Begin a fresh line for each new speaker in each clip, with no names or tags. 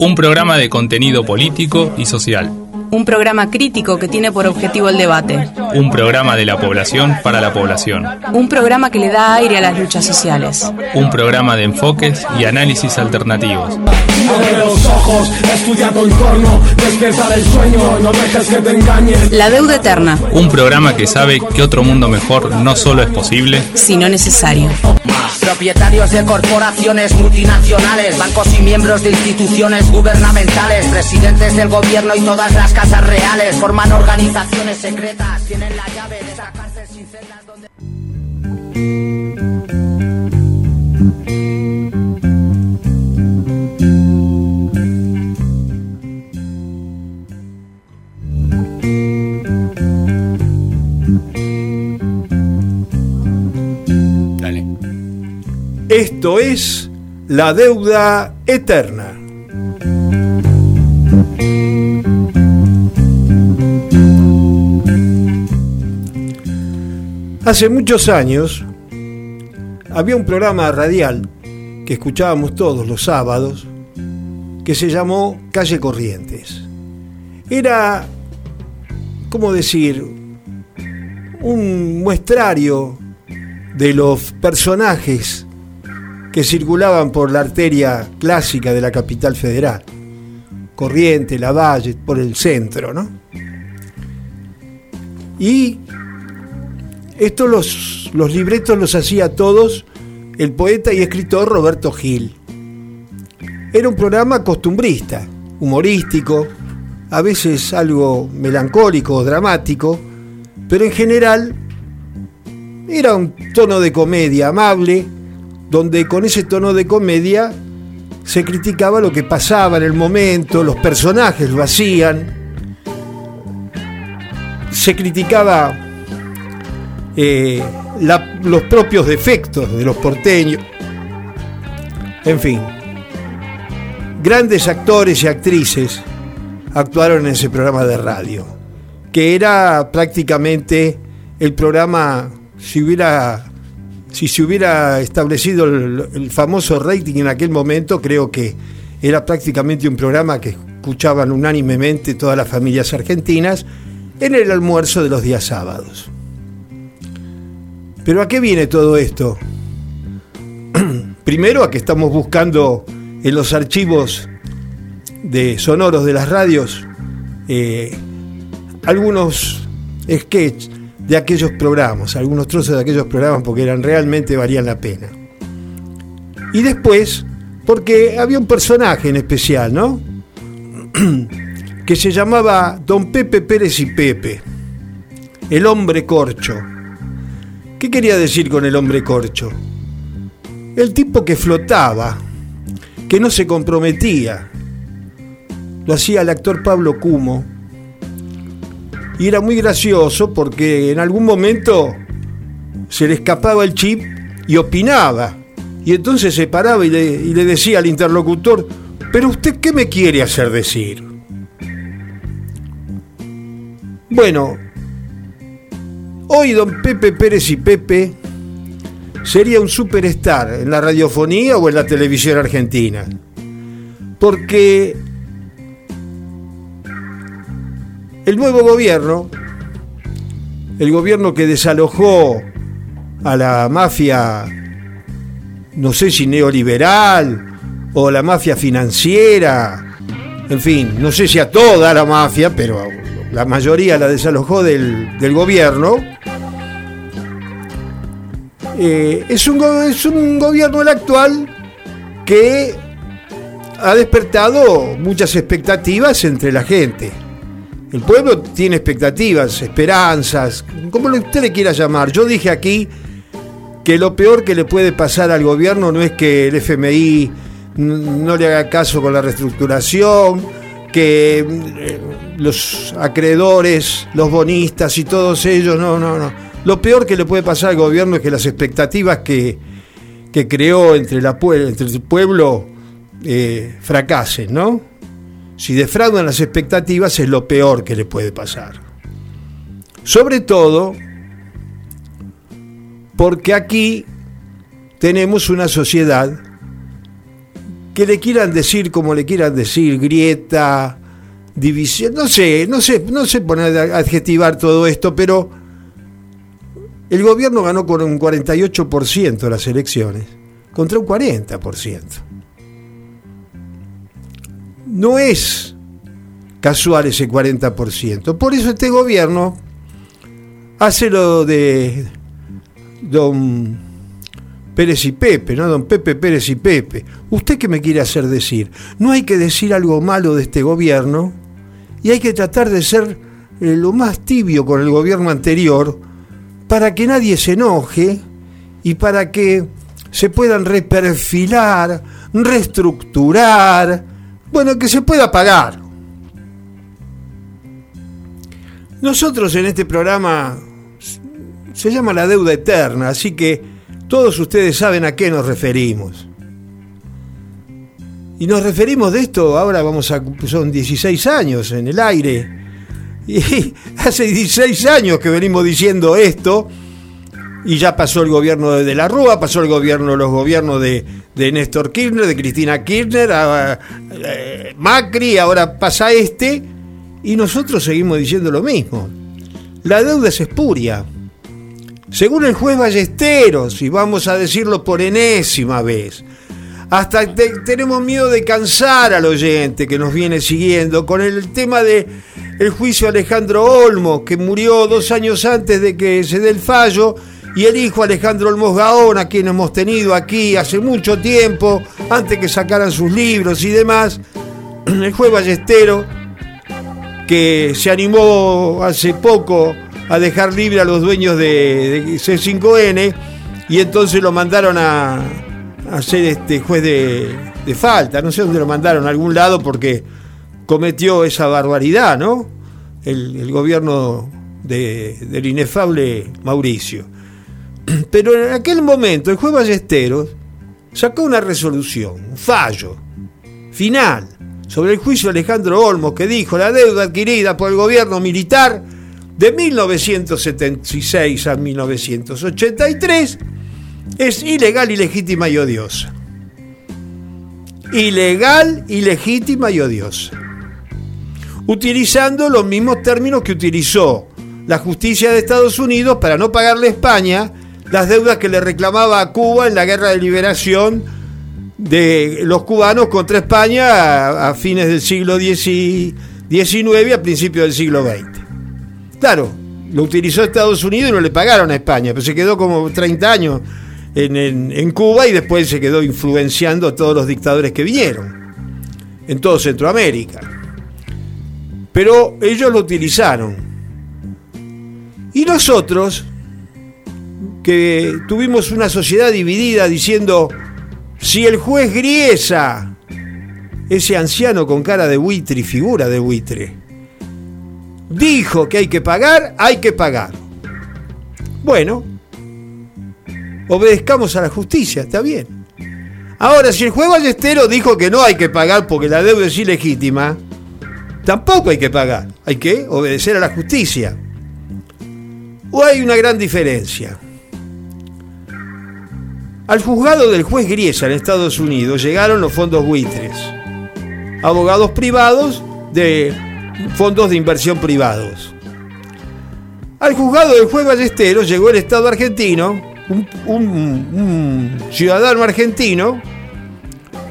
Un programa de contenido político y social.
Un programa crítico que tiene por objetivo el debate.
Un programa de la población para la población.
Un programa que le da aire a las luchas sociales.
Un programa de enfoques y análisis alternativos.
La deuda eterna.
Un programa que sabe que otro mundo mejor no solo es posible,
sino necesario.
Propietarios de corporaciones multinacionales, bancos y miembros de instituciones gubernamentales, presidentes del gobierno y todas las casas reales forman organizaciones secretas, tienen la llave de esa cárcel sin celdas donde...
Esto es la deuda eterna. Hace muchos años había un programa radial que escuchábamos todos los sábados que se llamó Calle Corrientes. Era, ¿cómo decir?, un muestrario de los personajes que circulaban por la arteria clásica de la capital federal. Corrientes, Lavalle, por el centro, ¿no? Y estos los, los libretos los hacía todos el poeta y escritor Roberto Gil. Era un programa costumbrista, humorístico, a veces algo melancólico o dramático, pero en general era un tono de comedia amable, donde con ese tono de comedia se criticaba lo que pasaba en el momento, los personajes lo hacían, se criticaba eh, los propios defectos de los porteños, en fin, grandes actores y actrices actuaron en ese programa de radio, que era prácticamente el programa, si hubiera si se hubiera establecido el famoso rating en aquel momento, creo que era prácticamente un programa que escuchaban unánimemente todas las familias argentinas en el almuerzo de los días sábados. Pero ¿a qué viene todo esto? Primero a que estamos buscando en los archivos de sonoros de las radios eh, algunos sketches de aquellos programas, algunos trozos de aquellos programas porque eran realmente valían la pena. Y después, porque había un personaje en especial, ¿no? que se llamaba Don Pepe Pérez y Pepe, el hombre corcho. ¿Qué quería decir con el hombre corcho? El tipo que flotaba, que no se comprometía. Lo hacía el actor Pablo Cumo, y era muy gracioso porque en algún momento se le escapaba el chip y opinaba. Y entonces se paraba y le, y le decía al interlocutor, pero usted qué me quiere hacer decir? Bueno, hoy don Pepe Pérez y Pepe sería un superstar en la radiofonía o en la televisión argentina. Porque el nuevo gobierno, el gobierno que desalojó a la mafia, no sé si neoliberal o la mafia financiera, en fin, no sé si a toda la mafia, pero la mayoría la desalojó del, del gobierno. Eh, es, un, es un gobierno el actual que ha despertado muchas expectativas entre la gente. El pueblo tiene expectativas, esperanzas, como usted le quiera llamar. Yo dije aquí que lo peor que le puede pasar al gobierno no es que el FMI no le haga caso con la reestructuración, que eh, los acreedores, los bonistas y todos ellos, no, no, no. Lo peor que le puede pasar al gobierno es que las expectativas que, que creó entre, la, entre el pueblo eh, fracasen, ¿no? Si defraudan las expectativas es lo peor que le puede pasar. Sobre todo porque aquí tenemos una sociedad que le quieran decir como le quieran decir, grieta, división, no sé, no sé, no sé poner adjetivar todo esto, pero el gobierno ganó con un 48% las elecciones, contra un 40%. No es casual ese 40%. Por eso este gobierno hace lo de don Pérez y Pepe, ¿no? Don Pepe Pérez y Pepe. ¿Usted qué me quiere hacer decir? No hay que decir algo malo de este gobierno y hay que tratar de ser eh, lo más tibio con el gobierno anterior para que nadie se enoje y para que se puedan reperfilar, reestructurar, bueno, que se pueda pagar. Nosotros en este programa se llama la deuda eterna, así que todos ustedes saben a qué nos referimos. Y nos referimos de esto, ahora vamos a, son 16 años en el aire. Y hace 16 años que venimos diciendo esto, y ya pasó el gobierno de, la Rúa, pasó el gobierno, los gobiernos de, Néstor Kirchner, de Cristina Kirchner, a, eh, Macri, ahora pasa este, y nosotros seguimos diciendo lo mismo. La deuda es espuria. Según el juez Ballesteros, y vamos a decirlo por enésima vez, hasta tenemos miedo de cansar al oyente que nos viene siguiendo con el tema de el juicio Alejandro Olmos, que murió dos años antes de que se dé el fallo, y el hijo Alejandro Olmos Gaón, a quien hemos tenido aquí hace mucho tiempo, antes que sacaran sus libros y demás. El juez Ballestero, que se animó hace poco a dejar libre a los dueños de, C5N y entonces lo mandaron a, a ser este juez de, falta. No sé dónde lo mandaron, a algún lado porque cometió esa barbaridad, ¿no? El, gobierno del inefable Mauricio. Pero en aquel momento el juez Ballesteros sacó una resolución, un fallo final sobre el juicio de Alejandro Olmos que dijo la deuda adquirida por el gobierno militar de 1976 a 1983 es ilegal, ilegítima y odiosa. Ilegal, ilegítima y odiosa. Utilizando los mismos términos que utilizó la justicia de Estados Unidos para no pagarle a España las deudas que le reclamaba a Cuba en la guerra de liberación de los cubanos contra España a, fines del siglo XIX y a principios del siglo XX. Claro, lo utilizó Estados Unidos y no le pagaron a España, pero se quedó como 30 años en, Cuba y después se quedó influenciando a todos los dictadores que vinieron en todo Centroamérica. Pero ellos lo utilizaron. Y nosotros, que tuvimos una sociedad dividida diciendo, si el juez Griesa, ese anciano con cara de buitre y figura de buitre, dijo que hay que pagar, hay que pagar. Bueno, obedezcamos a la justicia, está bien. Ahora, si el juez Ballestero dijo que no hay que pagar porque la deuda es ilegítima, tampoco hay que pagar, hay que obedecer a la justicia. ¿O hay una gran diferencia? Al juzgado del juez Griesa en Estados Unidos llegaron los fondos buitres, abogados privados de fondos de inversión privados. Al juzgado del juez Ballesteros llegó el Estado argentino, un, ciudadano argentino,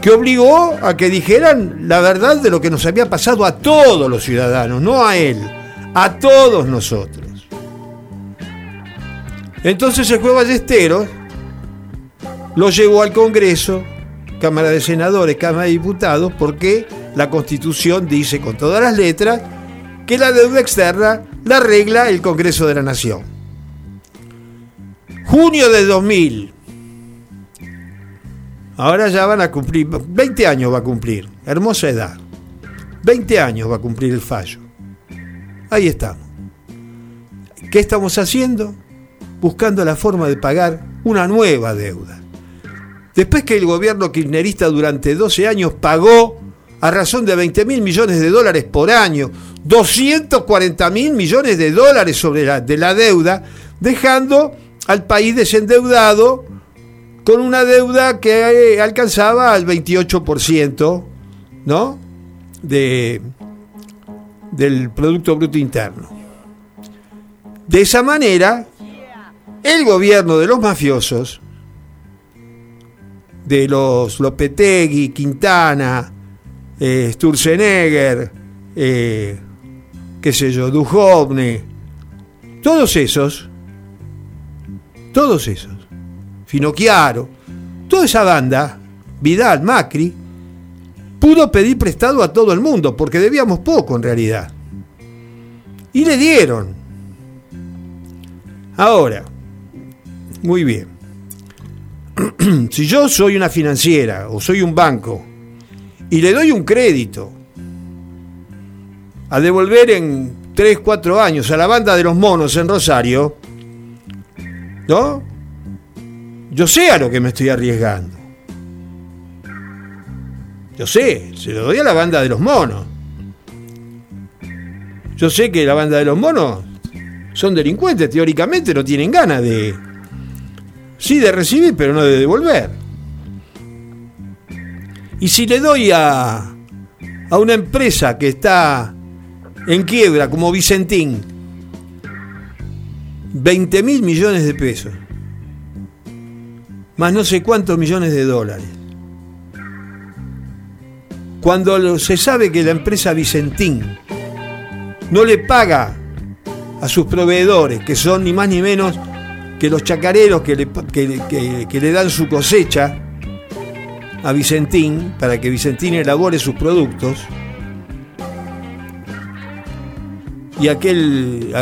que obligó a que dijeran la verdad de lo que nos había pasado a todos los ciudadanos, no a él, a todos nosotros. Entonces el juez Ballesteros lo llevó al Congreso, Cámara de Senadores, Cámara de Diputados, porque la Constitución dice con todas las letras que la deuda externa la regla el Congreso de la Nación. Junio de 2000. Ahora ya van a cumplir, 20 años va a cumplir, hermosa edad. 20 años va a cumplir el fallo. Ahí estamos. ¿Qué estamos haciendo? Buscando la forma de pagar una nueva deuda. Después que el gobierno kirchnerista durante 12 años pagó a razón de 20 mil millones de dólares por año, 240 mil millones de dólares sobre la, de la deuda, dejando al país desendeudado con una deuda que eh, alcanzaba al 28%, ¿no? De, del Producto Bruto Interno. De esa manera, el gobierno de los mafiosos, de los Lopetegui, Quintana, eh, Sturzenegger, eh, qué sé yo, Duhovne, todos esos, todos esos, Finocchiaro, toda esa banda, Vidal, Macri, pudo pedir prestado a todo el mundo, porque debíamos poco en realidad. Y le dieron. Ahora, muy bien. si yo soy una financiera o soy un banco y le doy un crédito a devolver en 3, 4 años a la banda de los monos en Rosario, ¿no? Yo sé a lo que me estoy arriesgando. Yo sé, se lo doy a la banda de los monos. Yo sé que la banda de los monos son delincuentes, teóricamente no tienen ganas de... Sí, de recibir, pero no de devolver. Y si le doy a, a una empresa que está en quiebra, como Vicentín, 20 mil millones de pesos, más no sé cuántos millones de dólares. Cuando se sabe que la empresa Vicentín no le paga a sus proveedores, que son ni más ni menos que los chacareros que le, dan su cosecha a Vicentín para que Vicentín elabore sus productos, y aquel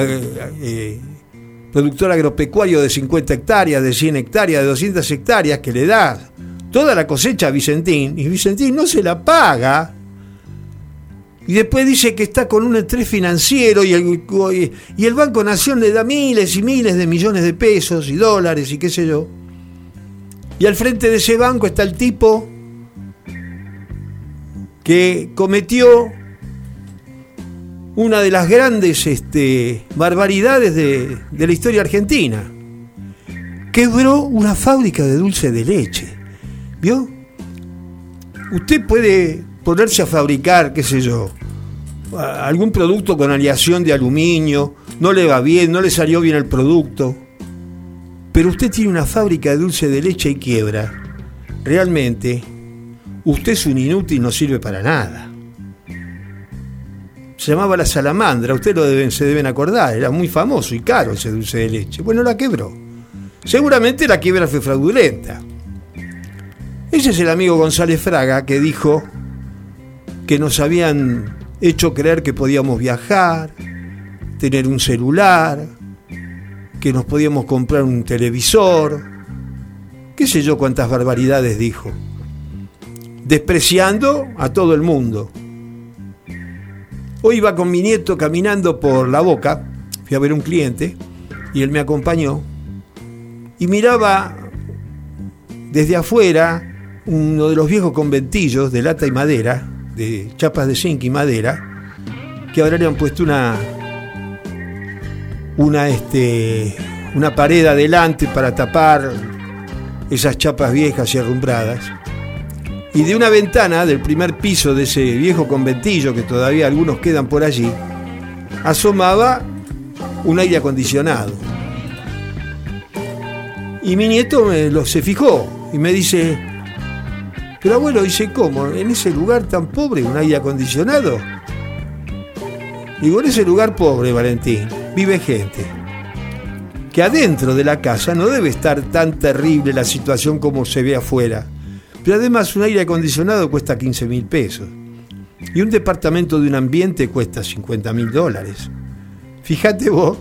eh, productor agropecuario de 50 hectáreas, de 100 hectáreas, de 200 hectáreas, que le da toda la cosecha a Vicentín, y Vicentín no se la paga, y después dice que está con un estrés financiero y el, y el Banco Nación le da miles y miles de millones de pesos y dólares y qué sé yo. Y al frente de ese banco está el tipo que cometió una de las grandes este, barbaridades de, la historia argentina. Quebró una fábrica de dulce de leche. ¿Vio? Usted puede ponerse a fabricar, qué sé yo, algún producto con aleación de aluminio, no le va bien, no le salió bien el producto, pero usted tiene una fábrica de dulce de leche y quiebra. Realmente, usted es un inútil, no sirve para nada se llamaba la salamandra, ustedes lo deben, se deben acordar, era muy famoso y caro ese dulce de leche. Bueno, la quebró. Seguramente la quiebra fue fraudulenta. Ese es el amigo González Fraga que dijo que nos habían hecho creer que podíamos viajar, tener un celular, que nos podíamos comprar un televisor, qué sé yo cuántas barbaridades dijo, despreciando a todo el mundo. Hoy iba con mi nieto caminando por la boca, fui a ver un cliente y él me acompañó y miraba desde afuera uno de los viejos conventillos de lata y madera, de chapas de zinc y madera, que ahora le han puesto una una este una pared adelante para tapar esas chapas viejas y arrumbradas y de una ventana del primer piso de ese viejo conventillo, que todavía algunos quedan por allí, asomaba un aire acondicionado. Y mi nieto me, lo, se fijó y me dice, pero abuelo, dice, ¿cómo? ¿En ese lugar tan pobre un aire acondicionado? Digo, en ese lugar pobre, Valentín, vive gente. Que adentro de la casa no debe estar tan terrible la situación como se ve afuera. Pero además un aire acondicionado cuesta 15 mil pesos. Y un departamento de un ambiente cuesta 50 mil dólares. Fíjate vos,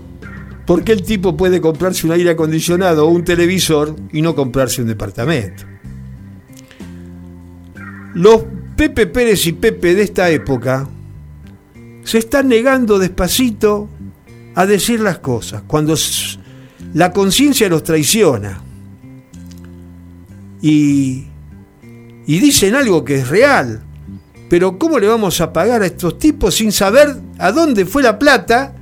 ¿por qué el tipo puede comprarse un aire acondicionado o un televisor y no comprarse un departamento? Los Pepe Pérez y Pepe de esta época se están negando despacito a decir las cosas, cuando la conciencia los traiciona. Y y dicen algo que es real. Pero ¿cómo le vamos a pagar a estos tipos sin saber a dónde fue la plata?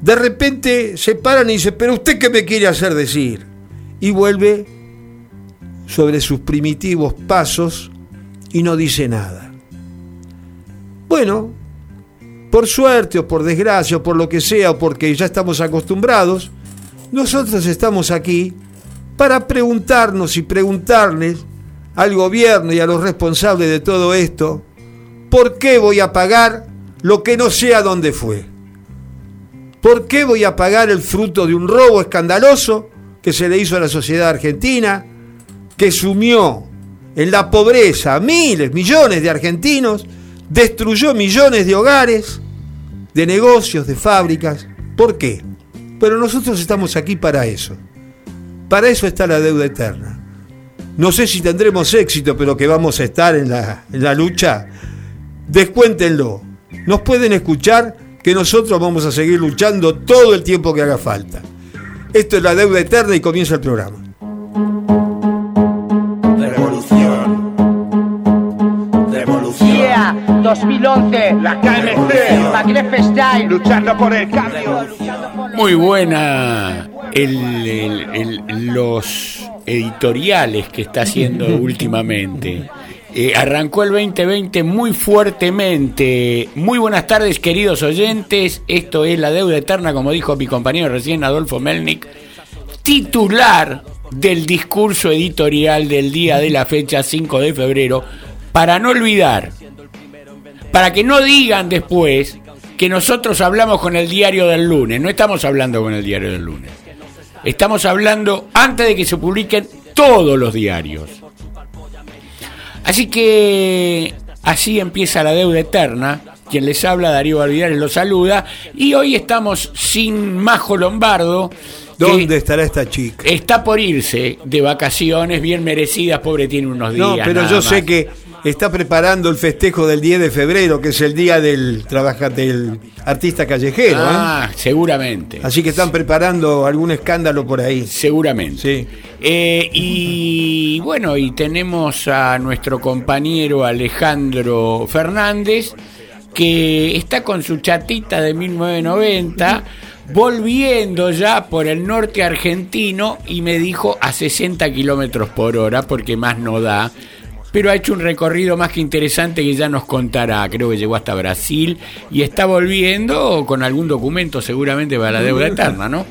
De repente se paran y dicen, pero usted qué me quiere hacer decir? Y vuelve sobre sus primitivos pasos y no dice nada. Bueno, por suerte o por desgracia o por lo que sea o porque ya estamos acostumbrados, nosotros estamos aquí para preguntarnos y preguntarles al gobierno y a los responsables de todo esto, ¿por qué voy a pagar lo que no sé a dónde fue? ¿Por qué voy a pagar el fruto de un robo escandaloso que se le hizo a la sociedad argentina, que sumió en la pobreza a miles, millones de argentinos, destruyó millones de hogares, de negocios, de fábricas? ¿Por qué? Pero nosotros estamos aquí para eso. Para eso está la deuda eterna. No sé si tendremos éxito, pero que vamos a estar en la, en la lucha. Descuéntenlo. Nos pueden escuchar que nosotros vamos a seguir luchando todo el tiempo que haga falta. Esto es la deuda eterna y comienza el programa.
Revolución. Revolución. Yeah, 2011.
La KMC.
Magnefestein.
Luchando por el cambio.
Muy buena el- el- el- los editoriales que está haciendo últimamente. Eh, arrancó el 2020 muy fuertemente. Muy buenas tardes, queridos oyentes. Esto es La Deuda Eterna, como dijo mi compañero recién, Adolfo Melnik, titular del discurso editorial del día de la fecha 5 de febrero, para no olvidar, para que no digan después que nosotros hablamos con el diario del lunes. No estamos hablando con el diario del lunes. Estamos hablando antes de que se publiquen todos los diarios. Así que así empieza la deuda eterna. Quien les habla, Darío Barbidares, los saluda. Y hoy estamos sin Majo Lombardo.
¿Dónde estará esta chica?
Está por irse de vacaciones bien merecidas, pobre tiene unos días.
No, pero yo
más.
sé que está preparando el festejo del 10 de febrero, que es el día del trabaja del artista callejero. ¿eh?
Ah, seguramente.
Así que están preparando algún escándalo por ahí.
Seguramente.
Sí.
Eh, y bueno, y tenemos a nuestro compañero Alejandro Fernández, que está con su chatita de 1990, volviendo ya por el norte argentino y me dijo a 60 kilómetros por hora, porque más no da. Pero ha hecho un recorrido más que interesante que ya nos contará. Creo que llegó hasta Brasil y está volviendo con algún documento seguramente para la deuda eterna, ¿no?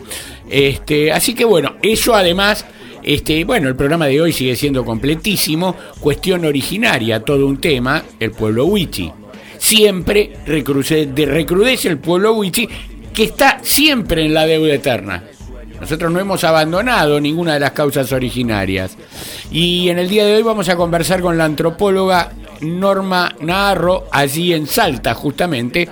Este, así que bueno, eso además este, bueno, el programa de hoy sigue siendo completísimo. Cuestión originaria, todo un tema, el pueblo Wichi. Siempre recrudece el pueblo Wichi, que está siempre en la deuda eterna. Nosotros no hemos abandonado ninguna de las causas originarias. Y en el día de hoy vamos a conversar con la antropóloga Norma Naharro, allí en Salta, justamente,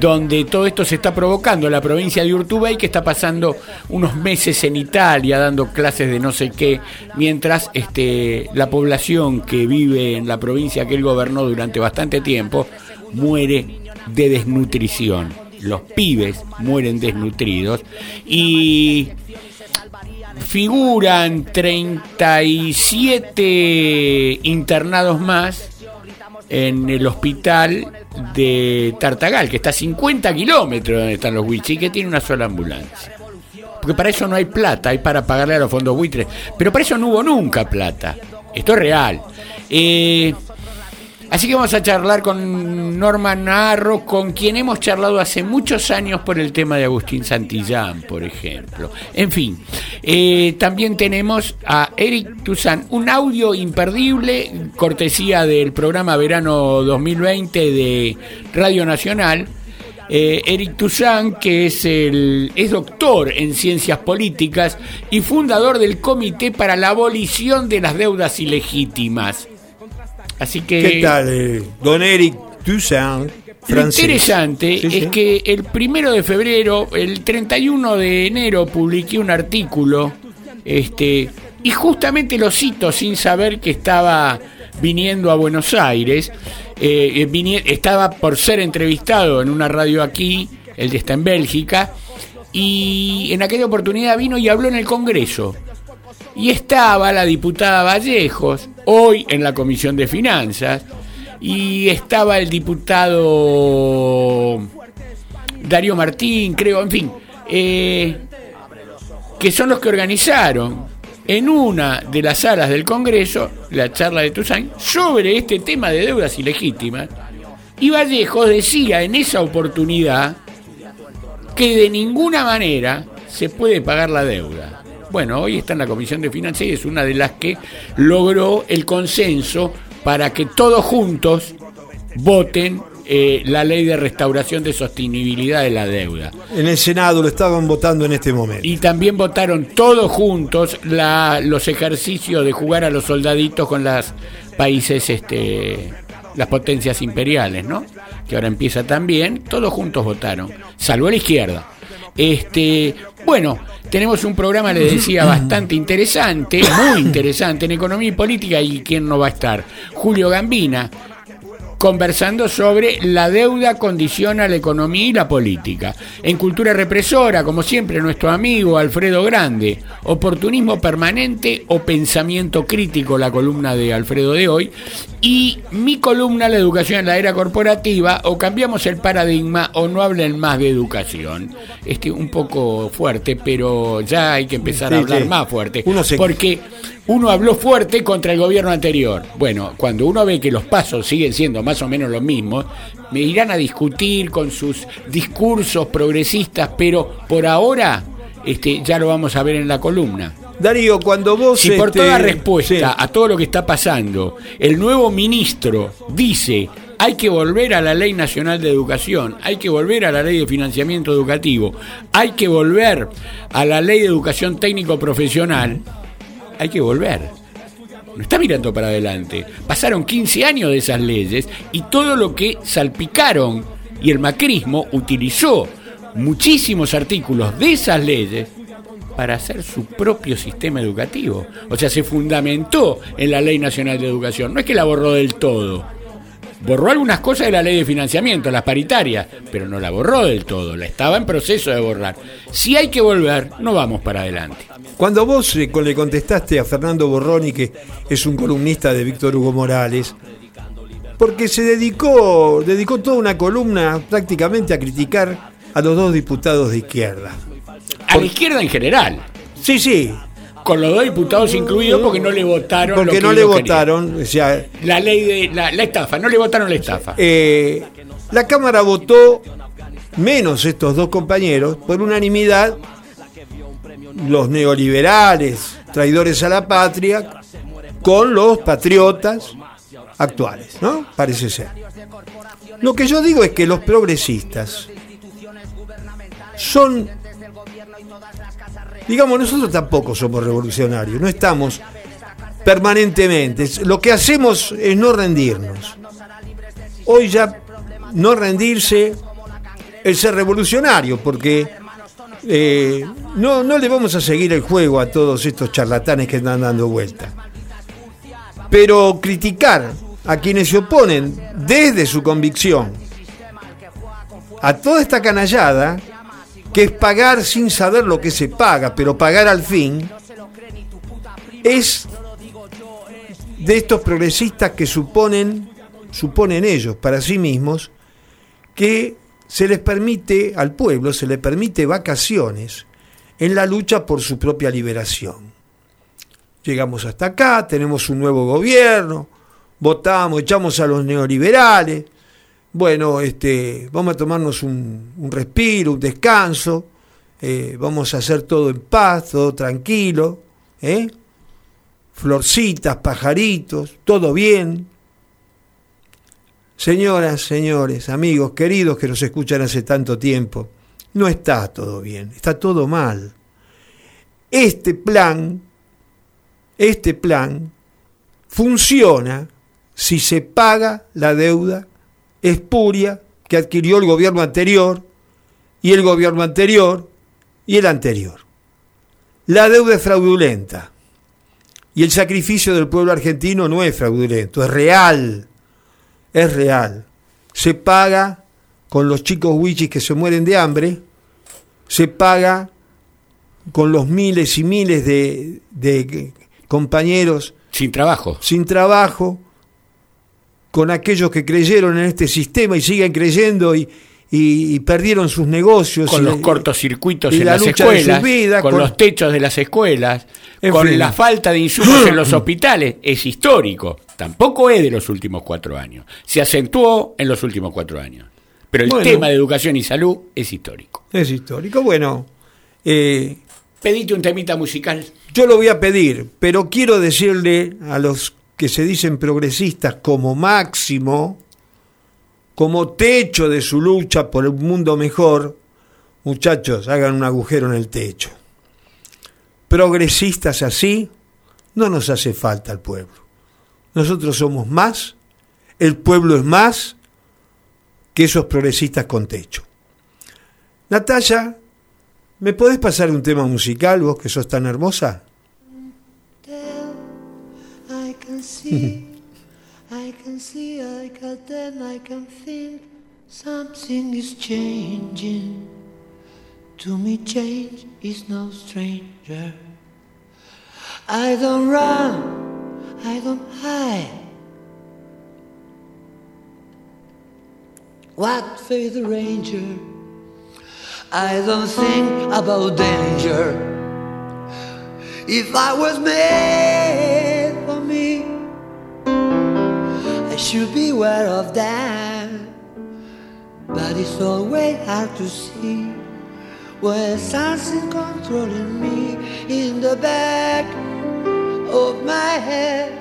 donde todo esto se está provocando, la provincia de Urtubey, que está pasando unos meses en Italia dando clases de no sé qué, mientras este, la población que vive en la provincia que él gobernó durante bastante tiempo muere de desnutrición. Los pibes mueren desnutridos y figuran 37 internados más en el hospital de Tartagal, que está a 50 kilómetros de donde están los Wichí, que tiene una sola ambulancia. Porque para eso no hay plata, hay para pagarle a los fondos buitres. Pero para eso no hubo nunca plata. Esto es real. Eh, así que vamos a charlar con Norma Narro, con quien hemos charlado hace muchos años por el tema de Agustín Santillán, por ejemplo. En fin, eh, también tenemos a Eric Tuzán, un audio imperdible, cortesía del programa Verano 2020 de Radio Nacional. Eh, Eric Toussaint, que es, el, es doctor en ciencias políticas y fundador del Comité para la Abolición de las Deudas Ilegítimas. Así que
¿Qué tal, eh, don Eric Toussaint,
lo
francés?
interesante
Sí,
es
sí.
que el primero de febrero, el 31 de enero, publiqué un artículo, este, y justamente lo cito sin saber que estaba viniendo a Buenos Aires. eh, eh, vinie- estaba por ser entrevistado en una radio aquí, el de está en Bélgica, y en aquella oportunidad vino y habló en el Congreso. Y estaba la diputada Vallejos, hoy en la Comisión de Finanzas, y estaba el diputado Darío Martín, creo, en fin, eh, que son los que organizaron en una de las salas del Congreso, la charla de Toussaint, sobre este tema de deudas ilegítimas. Y Vallejo decía en esa oportunidad que de ninguna manera se puede pagar la deuda. Bueno, hoy está en la Comisión de Finanzas y es una de las que logró el consenso para que todos juntos voten eh, la ley de restauración de sostenibilidad de la deuda.
En el Senado lo estaban votando en este momento.
Y también votaron todos juntos la, los ejercicios de jugar a los soldaditos con los países, este, las potencias imperiales, ¿no? Que ahora empieza también, todos juntos votaron, salvo la izquierda. Este, bueno, tenemos un programa, les decía, bastante interesante, muy interesante en economía y política, y quién no va a estar. Julio Gambina, conversando sobre la deuda condiciona la economía y la política. En Cultura Represora, como siempre, nuestro amigo Alfredo Grande, oportunismo permanente o pensamiento crítico, la columna de Alfredo de hoy, y mi columna, la educación en la era corporativa, o cambiamos el paradigma o no hablen más de educación. Este, un poco fuerte, pero ya hay que empezar a hablar
sí.
más fuerte.
Uno se-
Porque uno habló fuerte contra el gobierno anterior. Bueno, cuando uno ve que los pasos siguen siendo más o menos los mismos, me irán a discutir con sus discursos progresistas, pero por ahora este, ya lo vamos a ver en la columna.
Darío, cuando vos...
Si por
este,
toda respuesta
sí.
a todo lo que está pasando, el nuevo ministro dice hay que volver a la ley nacional de educación, hay que volver a la ley de financiamiento educativo, hay que volver a la ley de educación técnico profesional, hay que volver. No está mirando para adelante. Pasaron 15 años de esas leyes y todo lo que salpicaron y el macrismo utilizó muchísimos artículos de esas leyes para hacer su propio sistema educativo. O sea, se fundamentó en la Ley Nacional de Educación. No es que la borró del todo. Borró algunas cosas de la ley de financiamiento, las paritarias, pero no la borró del todo, la estaba en proceso de borrar. Si hay que volver, no vamos para adelante.
Cuando vos eh, le contestaste a Fernando Borroni, que es un columnista de Víctor Hugo Morales, porque se dedicó, dedicó toda una columna prácticamente a criticar a los dos diputados de izquierda.
A la izquierda en general,
Sí, sí,
con los dos diputados incluidos porque no le votaron. lo
porque
que
no le votaron, o sea,
La ley de la, la estafa, no le votaron la estafa.
eh, la Cámara votó menos estos dos compañeros por unanimidad los neoliberales, traidores a la patria, con los patriotas actuales, ¿no? Parece ser. Lo que yo digo es que los progresistas son, digamos, nosotros tampoco somos revolucionarios, no estamos permanentemente. Lo que hacemos es no rendirnos. Hoy ya no rendirse es ser revolucionario, porque eh, no, no le vamos a seguir el juego a todos estos charlatanes que están dando vuelta. Pero criticar a quienes se oponen desde su convicción a toda esta canallada, que es pagar sin saber lo que se paga, pero pagar al fin, es de estos progresistas que suponen, suponen ellos para sí mismos, que se les permite al pueblo, se le permite vacaciones en la lucha por su propia liberación. Llegamos hasta acá, tenemos un nuevo gobierno, votamos, echamos a los neoliberales, bueno, este, vamos a tomarnos un, respiro, un descanso, eh, vamos a hacer todo en paz, todo tranquilo, ¿eh? florcitas, pajaritos, todo bien. Señoras, señores, amigos, queridos que nos escuchan hace tanto tiempo, no está todo bien, está todo mal. Este plan, este plan funciona si se paga la deuda espuria que adquirió el gobierno anterior y el gobierno anterior y el anterior. La deuda es fraudulenta y el sacrificio del pueblo argentino no es fraudulento, es real, es real. Se paga con los chicos wichis que se mueren de hambre, se paga con los miles y miles de, de compañeros
Sin trabajo.
sin trabajo, con aquellos que creyeron en este sistema y siguen creyendo y, y, y perdieron sus negocios.
con
y-
los cortocircuitos en
la
las escuelas,
vidas,
con,
con-
los techos de las escuelas,
En
con
fin.
la falta de insumos en los hospitales, es histórico. Tampoco es de los últimos cuatro años. Se acentuó en los últimos cuatro años. Pero el
Bueno.
tema de educación y salud es histórico.
Es histórico. Bueno, eh,
Pedite un temita musical.
yo lo voy a pedir, pero quiero decirle a los que se dicen progresistas como máximo, como techo de su lucha por un mundo mejor, muchachos, hagan un agujero en el techo. Progresistas así, no nos hace falta al pueblo. Nosotros somos más, el pueblo es más que esos progresistas con techo. Natalia, ¿me podés pasar un tema musical, vos que sos tan hermosa?
See, I can see, I can then I can think something is changing. To me, change is no stranger. I don't run, I don't hide. What for the ranger? I don't think about danger. If I was made should be aware of that. But it's always hard to see when something controlling me in the back of my head.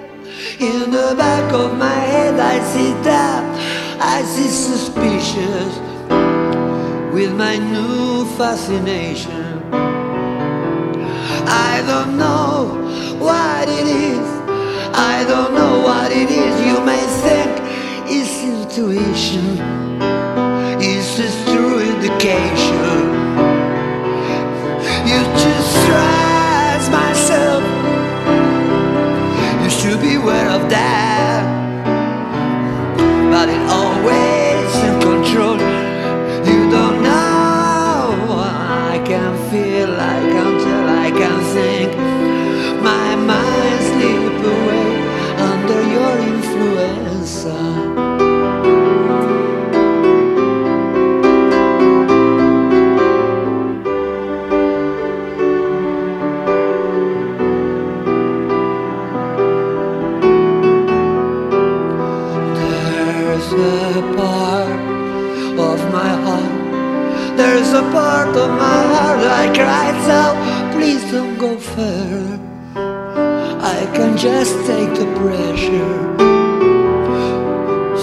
In the back of my head, I see that I see suspicious with my new fascination. I don't know what it is. I don't know what it is. You may think it's intuition. It's a true indication. I cried out, please don't go further. I can just take the pressure.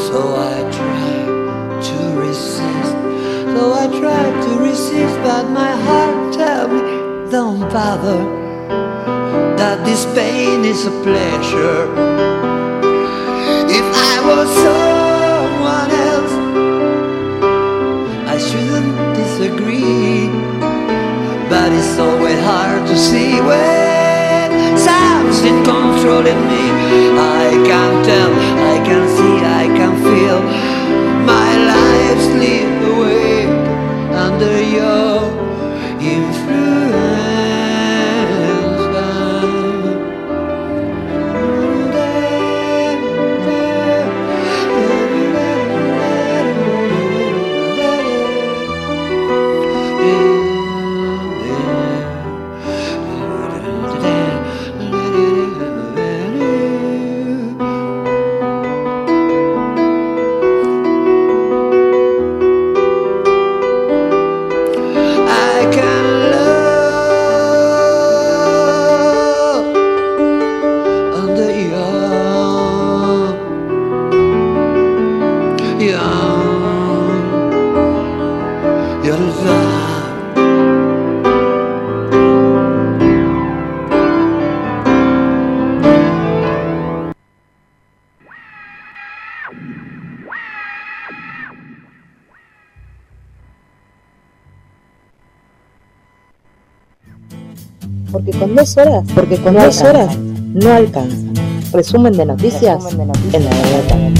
So I try to resist. So I try to resist, but my heart tell me, don't bother. That this pain is a pleasure. If I was someone But it's always hard to see when something controlling me. I can tell, I can see, I can feel my life slip away under your influence.
Dos horas, porque con dos horas no alcanza. Resumen de noticias, en la verdad.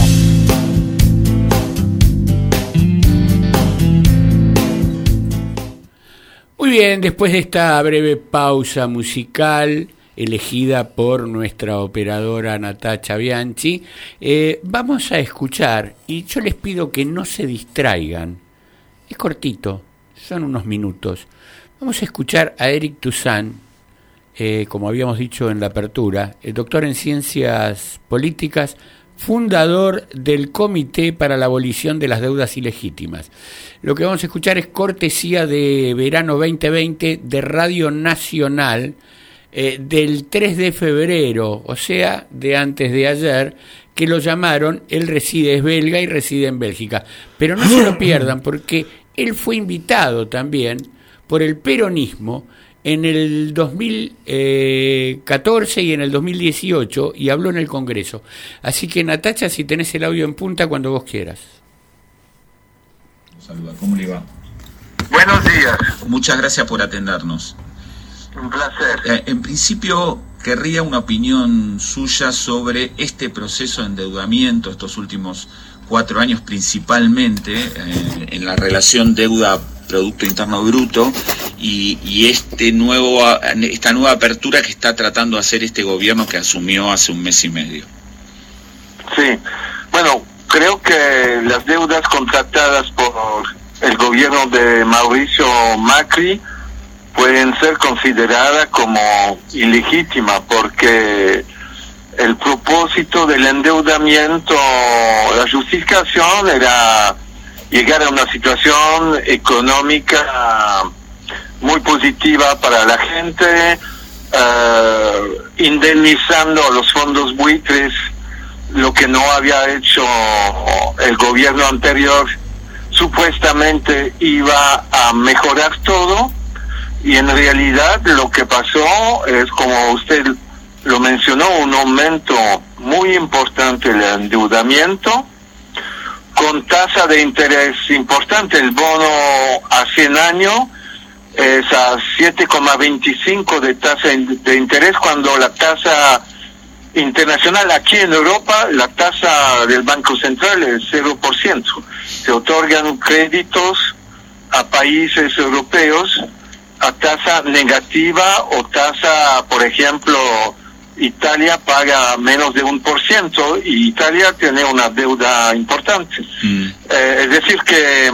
Muy bien, después de esta breve pausa musical elegida por nuestra operadora Natacha Bianchi, eh, vamos a escuchar, y yo les pido que no se distraigan, Es cortito, son unos minutos. Vamos a escuchar a Eric Toussaint, eh, como habíamos dicho en la apertura, el doctor en ciencias políticas, fundador del Comité para la Abolición de las Deudas Ilegítimas. Lo que vamos a escuchar es cortesía de verano 2020 de Radio Nacional eh, del 3 de febrero, o sea, de antes de ayer, que lo llamaron, él reside, es belga y reside en Bélgica. Pero no se lo pierdan porque él fue invitado también por el peronismo en el 2014 y en el 2018 y habló en el Congreso. Así que Natacha, si tenés el audio en punta cuando vos quieras.
Saluda, ¿cómo le va?
Buenos días,
Muchas gracias por atendernos.
un placer.
Eh, en principio, querría una opinión suya sobre este proceso de endeudamiento estos últimos cuatro años, principalmente eh, en la relación deuda-producto interno bruto y, y este nuevo, esta nueva apertura que está tratando de hacer este gobierno que asumió hace un mes y medio.
Sí, bueno, creo que las deudas contratadas por el gobierno de Mauricio Macri pueden ser consideradas como ilegítimas porque el propósito del endeudamiento, la justificación era llegar a una situación económica muy positiva para la gente, eh, indemnizando a los fondos buitres lo que no había hecho el gobierno anterior supuestamente iba a mejorar todo y en realidad lo que pasó es como usted lo mencionó un aumento muy importante del endeudamiento con tasa de interés importante el bono a 100 años es a 7,25 de tasa de interés cuando la tasa internacional aquí en Europa la tasa del Banco Central es 0%. Se otorgan créditos a países europeos a tasa negativa o tasa, por ejemplo, Italia paga menos de un por ciento y Italia tiene una deuda importante. Eh, es decir que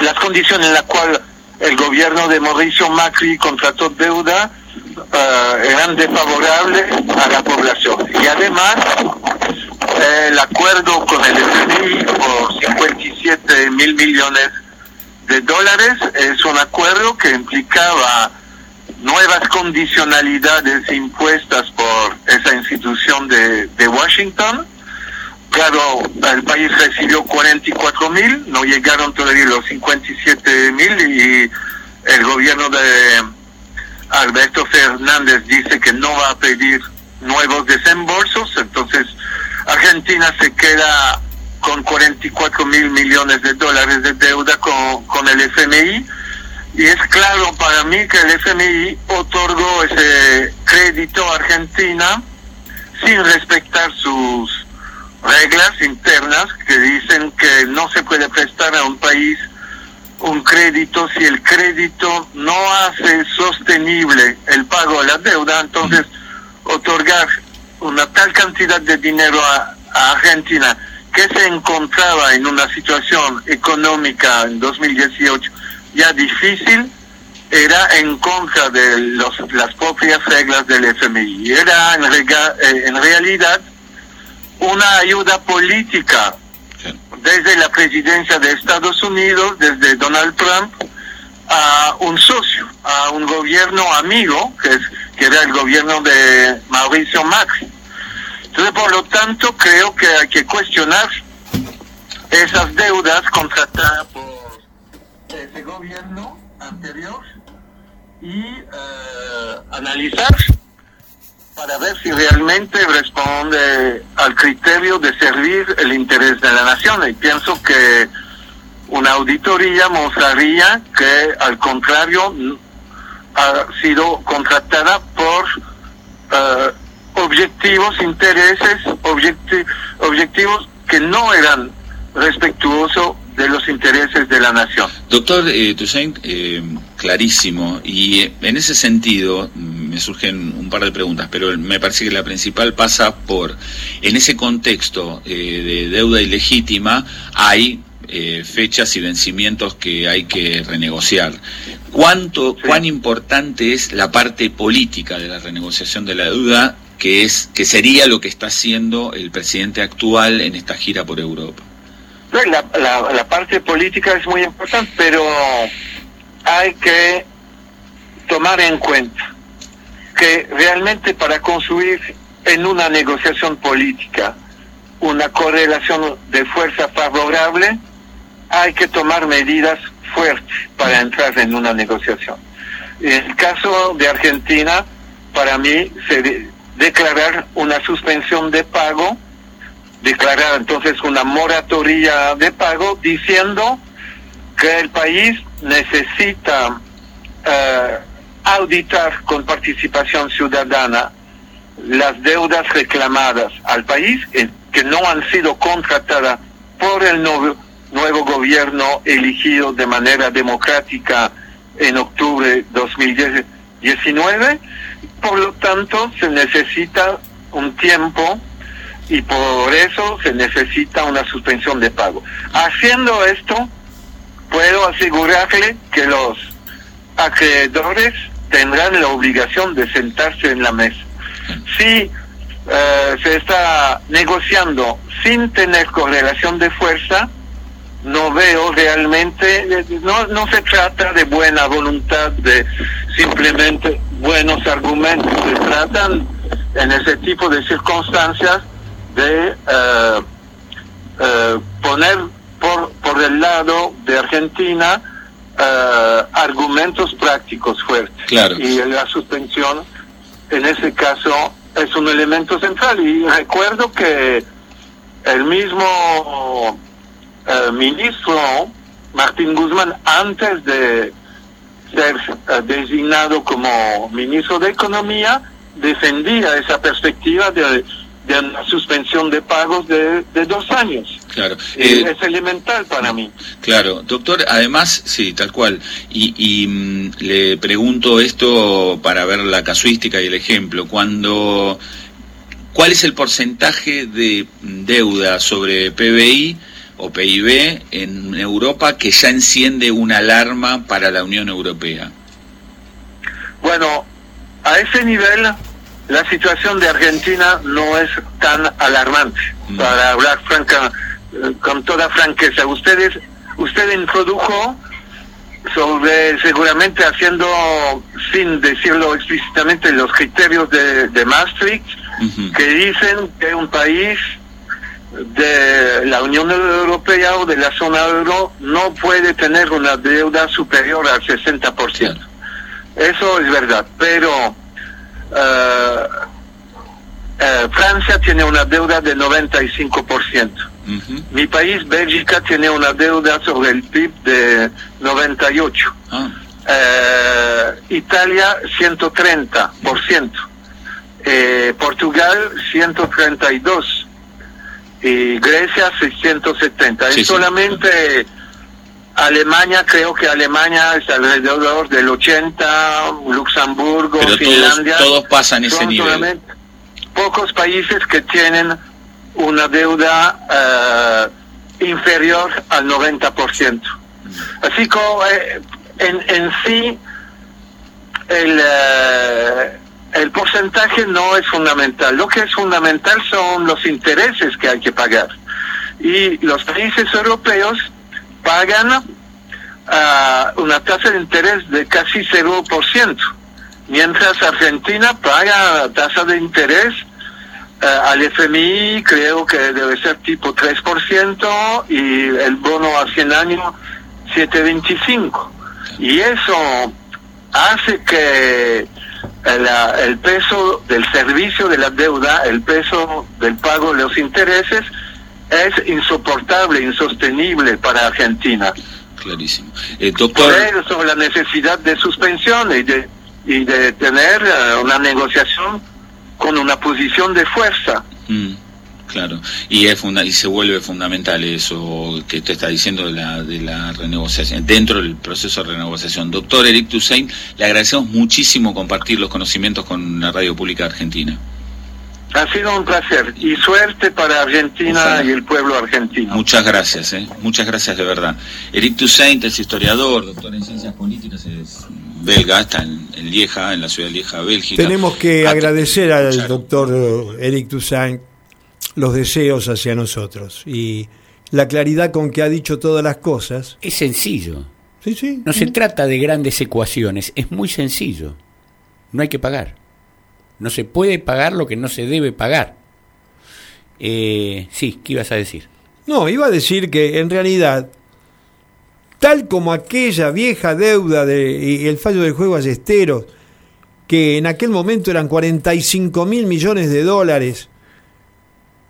las condiciones en las cuales el gobierno de Mauricio Macri contrató deuda eh, eran desfavorables a la población. Y además, eh, el acuerdo con el FMI por 57 mil millones de dólares es un acuerdo que implicaba nuevas condicionalidades impuestas por esa institución de, Washington. Claro, el país recibió 44 mil, no llegaron todavía los 57 mil y el gobierno de Alberto Fernández dice que no va a pedir nuevos desembolsos, entonces Argentina se queda con 44 mil millones de dólares de deuda con, con el FMI y es claro para mí que el FMI otorgó ese crédito a Argentina sin respetar sus reglas internas que dicen que no se puede prestar a un país un crédito si el crédito no hace sostenible el pago de la deuda, entonces otorgar una tal cantidad de dinero a, a Argentina que se encontraba en una situación económica en 2018 ya difícil, era en contra de los, las propias reglas del FMI. Era en, rega- eh, en realidad una ayuda política desde la presidencia de Estados Unidos, desde Donald Trump, a un socio, a un gobierno amigo, que, es, que era el gobierno de Mauricio Macri. Entonces, por lo tanto, creo que hay que cuestionar esas deudas contratadas por ese gobierno anterior y eh, analizar para ver si realmente responde al criterio de servir el interés de la nación. Y pienso que una auditoría mostraría que al contrario ha sido contratada por eh, objetivos, intereses, objetivos que no eran respetuosos de los intereses de la nación.
Doctor eh, Toussaint, eh, clarísimo. Y eh, en ese sentido mm, me surgen un par de preguntas, pero me parece que la principal pasa por, en ese contexto eh, de deuda ilegítima, hay fechas y vencimientos que hay que renegociar. ¿Cuánto, ¿Cuán importante es la parte política de la renegociación de la deuda, que, es, que sería lo que está haciendo el presidente actual en esta gira por Europa?
La, parte política es muy importante, pero hay que tomar en cuenta que realmente para construir en una negociación política una correlación de fuerza favorable, hay que tomar medidas fuertes para entrar en una negociación. En el caso de Argentina, para mí, se declarar una suspensión de pago, declarar entonces una moratoria de pago, diciendo que el país necesita eh, auditar con participación ciudadana las deudas reclamadas al país que no han sido contratadas por el nuevo gobierno elegido de manera democrática en octubre de 2019. Por lo tanto, se necesita un tiempo y por eso se necesita una suspensión de pago. Haciendo esto, puedo asegurarle que los acreedores tendrán la obligación de sentarse en la mesa. Si eh, se está negociando sin tener correlación de fuerza, no veo realmente, no, no se trata de buena voluntad, de simplemente buenos argumentos, se tratan en ese tipo de circunstancias de eh, eh, poner por, por el lado de Argentina argumentos prácticos fuertes. Y la suspensión, en ese caso, es un elemento central. Y recuerdo que el mismo eh, ministro Martín Guzmán, antes de ser eh, designado como ministro de Economía, defendía esa perspectiva de, de una suspensión de pagos de, de dos años.
Claro.
Eh, es elemental para mí.
Claro, doctor, además, sí, tal cual. Y, y mm, le pregunto esto para ver la casuística y el ejemplo. Cuando, ¿Cuál es el porcentaje de deuda sobre PBI o PIB en Europa que ya enciende una alarma para la Unión Europea?
Bueno, a ese nivel la situación de Argentina no es tan alarmante, mm. para hablar franca, con toda franqueza. Ustedes, usted introdujo sobre, seguramente haciendo, sin decirlo explícitamente, los criterios de, de Maastricht, que dicen que un país de la Unión Europea o de la zona euro no puede tener una deuda superior al 60%. Eso es verdad, pero eh, eh, Francia tiene una deuda de 95%. Mi país, Bélgica, tiene una deuda sobre el PIB de 98. Ah. Eh, Italia, 130%. Eh, Portugal, 132. Y Grecia, 670. es solamente Alemania, creo que Alemania es alrededor del 80, Luxemburgo, Finlandia.
Todos, todos pasan ese nivel.
Pocos países que tienen una deuda eh, inferior al 90%. Así como eh, en, en sí el, eh, el porcentaje no es fundamental. Lo que es fundamental son los intereses que hay que pagar. Y los países europeos pagan uh, una tasa de interés de casi 0%, mientras Argentina paga tasa de interés uh, al FMI, creo que debe ser tipo 3%, y el bono a 100 años 7,25. Y eso hace que el, peso del servicio de la deuda, el peso del pago de los intereses, es insoportable, insostenible para Argentina.
Clarísimo. Eh, doctor...
sobre la necesidad de suspensión y de, y de tener eh, una negociación con una posición de fuerza.
Mm, claro, y, es funda y se vuelve fundamental eso que te está diciendo de la, de la renegociación, dentro del proceso de renegociación. Doctor Eric Toussaint, le agradecemos muchísimo compartir los conocimientos con la Radio Pública Argentina.
Ha sido un placer y suerte para Argentina y el pueblo argentino.
Muchas gracias, ¿eh? muchas gracias de verdad. Eric Toussaint es historiador, doctor en ciencias políticas, es belga, está en, en Lieja, en la ciudad de Lieja, Bélgica.
Tenemos que agradecer al
escuchar.
doctor Eric Toussaint los deseos hacia nosotros y la claridad con que ha dicho todas las cosas.
Es sencillo.
Sí, sí.
No se trata de grandes ecuaciones, es muy sencillo. No hay que pagar. No se puede pagar lo que no se debe pagar. Eh, sí, ¿qué ibas a decir?
No, iba a decir que en realidad, tal como aquella vieja deuda de, y el fallo del juego Ballesteros, que en aquel momento eran 45 mil millones de dólares,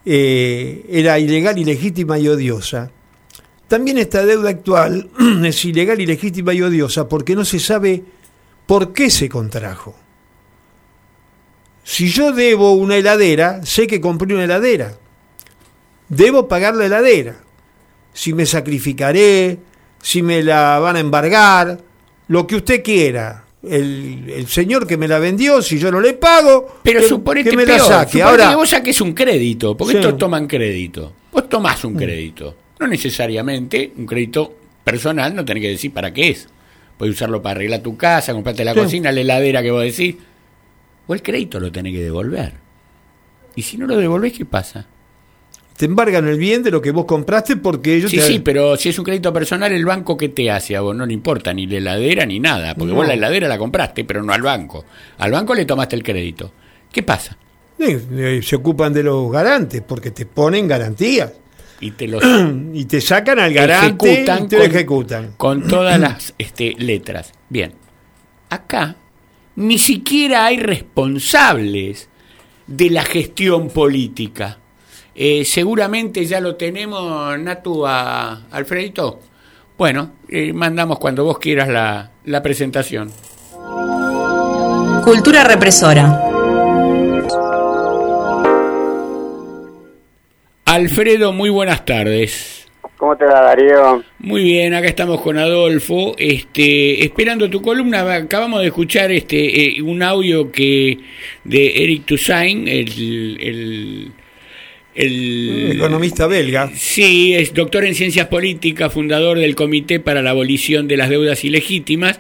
eh, era ilegal, ilegítima y odiosa. También esta deuda actual es ilegal, ilegítima y odiosa porque no se sabe por qué se contrajo. Si yo debo una heladera, sé que compré una heladera. Debo pagar la heladera. Si me sacrificaré, si me la van a embargar, lo que usted quiera. El, el señor que me la vendió, si yo no le pago,
Pero
que,
suponete
que me
peor,
la saque. Ahora,
que vos saques un crédito, porque
Sí.
estos toman crédito. Vos tomás
Mm.
un crédito. No necesariamente un crédito personal, no tenés que decir para qué es. Puedes usarlo para arreglar tu casa, comprarte la
Sí.
cocina, la heladera que vos decís. O el crédito lo tenés que devolver. Y si no lo devolvés, ¿qué pasa?
te embargan el bien de lo que vos compraste porque ellos
Sí,
te-
sí, pero si es un crédito personal, el banco ¿qué te hace? A vos no le importa ni la heladera ni nada, porque
No.
vos la heladera la compraste, pero no al banco. Al banco le tomaste el crédito. ¿Qué pasa?
Eh, se ocupan de los garantes porque te ponen garantías
Y te los
y te sacan al garante
ejecutan
y te lo
con-
ejecutan.
con todas las este, letras. Bien, acá ni siquiera hay responsables de la gestión política. Eh, seguramente ya lo tenemos, Natu, a Alfredito. Bueno, eh, mandamos cuando vos quieras la, la presentación.
Cultura represora.
Alfredo, muy buenas tardes.
¿Cómo te va, Darío?
Muy bien, acá estamos con Adolfo, este, esperando tu columna. Acabamos de escuchar este eh, un audio que de Eric Toussaint, el, el, el-
Economista belga.
Sí, es doctor en ciencias políticas, fundador del Comité para la Abolición de las Deudas Ilegítimas.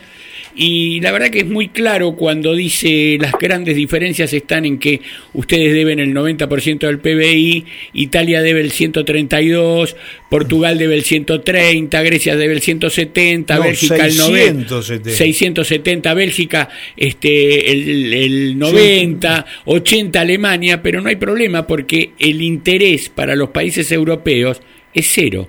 Y la verdad que es muy claro cuando dice las grandes diferencias están en que ustedes deben el 90% del PBI, Italia debe el 132, Portugal debe el 130, Grecia debe el 170,
No,
Bélgica el 90,
670.
670, Bélgica este el, el 90, 80 Alemania, pero no hay problema porque el interés para los países europeos es cero.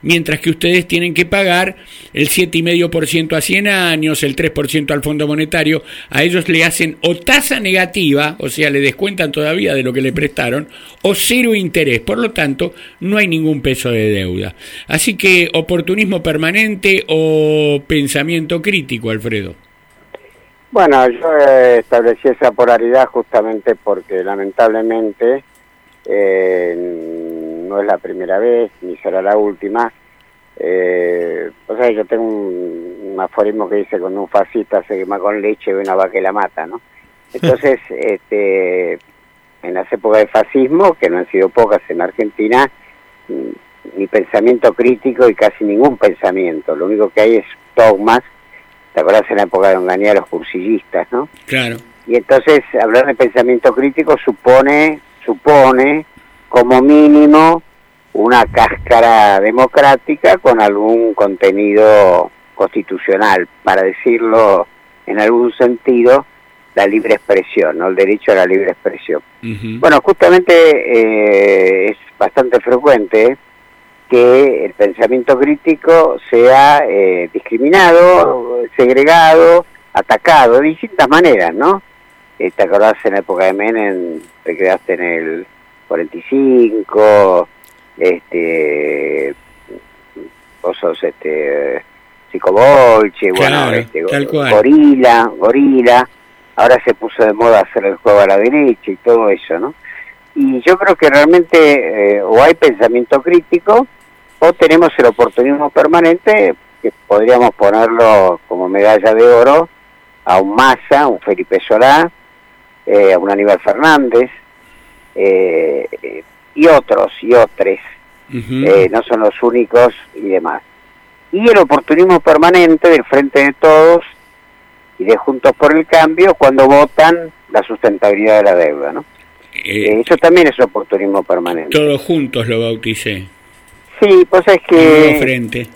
Mientras que ustedes tienen que pagar el 7,5% a 100 años, el 3% al Fondo Monetario, a ellos le hacen o tasa negativa, o sea, le descuentan todavía de lo que le prestaron, o cero interés. Por lo tanto, no hay ningún peso de deuda. Así que oportunismo permanente o pensamiento crítico, Alfredo.
Bueno, yo eh, establecí esa polaridad justamente porque lamentablemente eh, no es la primera vez ni será la última. Eh, o sea, yo tengo un, un aforismo que dice cuando un fascista se quema con leche ve una vaca y la mata, ¿no? Entonces, este, en las épocas de fascismo, que no han sido pocas en Argentina, mm, ni pensamiento crítico y casi ningún pensamiento. Lo único que hay es dogmas. ¿Te acuerdas en la época de Onganía los cursillistas, no?
Claro.
Y entonces hablar de pensamiento crítico supone, supone como mínimo una cáscara democrática con algún contenido constitucional, para decirlo en algún sentido, la libre expresión, ¿no? el derecho a la libre expresión. Bueno, justamente eh, es bastante frecuente que el pensamiento crítico sea eh, discriminado, segregado, atacado de distintas maneras, ¿no? Eh, ¿Te acordás en la época de Menem, te quedaste en el 45, este, vos sos este, psicobolche, bueno, este, gorila, gorila, ahora se puso de moda hacer el juego a la derecha y todo eso, ¿no? Y yo creo que realmente eh, o hay pensamiento crítico o tenemos el oportunismo permanente que podríamos ponerlo como medalla de oro a un Massa, a un Felipe Solá, eh, a un Aníbal Fernández, eh, y otros y otros, eh, no son los únicos y demás. Y el oportunismo permanente del Frente de Todos y de Juntos por el Cambio cuando votan la sustentabilidad de la deuda, ¿no?
Eh,
Eso también es oportunismo permanente.
Todos juntos lo bauticé.
Sí, pues es que...
frente.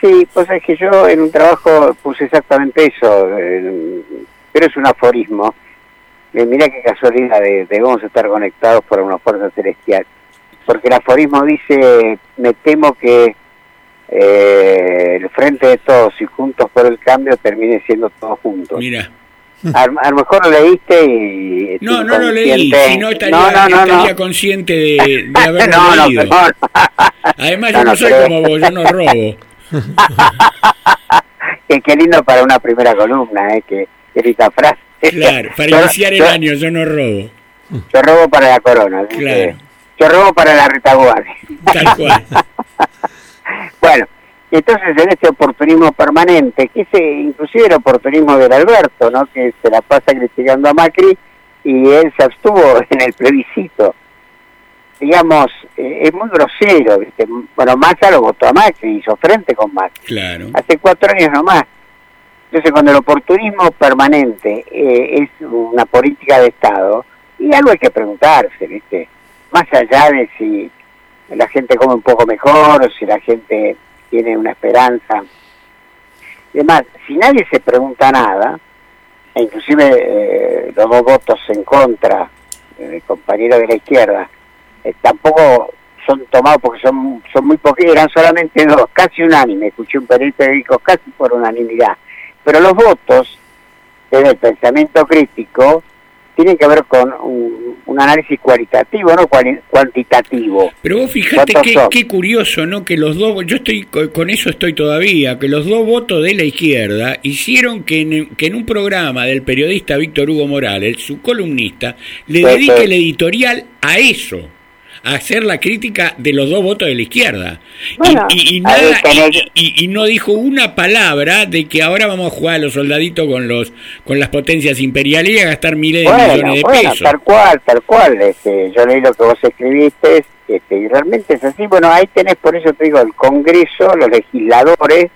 Sí, pues es que yo en un trabajo puse exactamente eso, eh, pero es un aforismo. Eh, mira qué casualidad de, debemos estar conectados por una fuerza celestial. Porque el aforismo dice, me temo que eh, el frente de todos y juntos por el cambio termine siendo todos juntos.
Mira.
A, a lo mejor lo leíste y...
No, no lo leí, si no estaría,
No, no, no, no.
estaría consciente de, de haberlo
No, no,
leído.
perdón.
Además,
No,
yo no,
no,
soy
pero-
como vos, yo no robo.
qué lindo para una primera columna, ¿eh? Que, que rica frase.
Claro, para
Yo-
iniciar el
yo-
año yo no robo.
Yo robo para la corona.
Claro.
Yo robo para la retaguardia.
Tal cual.
Bueno, entonces en este oportunismo permanente, que es inclusive el oportunismo del Alberto, ¿no? Que se la pasa criticando a Macri y él se abstuvo en el plebiscito. Digamos, eh, es muy grosero, ¿viste? Bueno, Massa lo votó a Macri, hizo frente con Macri.
Claro.
hace cuatro años nomás. Entonces, cuando el oportunismo permanente eh, es una política de Estado, y algo hay que preguntarse, ¿viste? Más allá de si la gente come un poco mejor si la gente tiene una esperanza. Y demás, si nadie se pregunta nada, e inclusive eh, los dos votos en contra eh, del compañero de la izquierda, tampoco son tomados porque son son muy pocos, eran solamente dos, casi unánime, escuché un periódico casi por unanimidad. Pero los votos desde el pensamiento crítico tienen que ver con un, un análisis cualitativo, no cuali- cuantitativo.
Pero vos fijate
¿Cuántos
qué, curioso, ¿no? Que los dos, yo estoy co- con eso estoy todavía, que los dos votos de la izquierda hicieron que en, que en un programa del periodista Víctor Hugo Morales, su columnista, le dedique el editorial a eso, hacer la crítica de los dos votos de la izquierda. Y-
Bueno,
y, y nada, y, no dijo una palabra de que ahora vamos a jugar a los soldaditos con los con las potencias imperiales y a gastar miles de millones de
bueno,
pesos.
tal cual, tal cual. Este, yo leí lo que vos escribiste este, y realmente es así. Bueno, ahí tenés, por eso te digo, el Congreso, los legisladores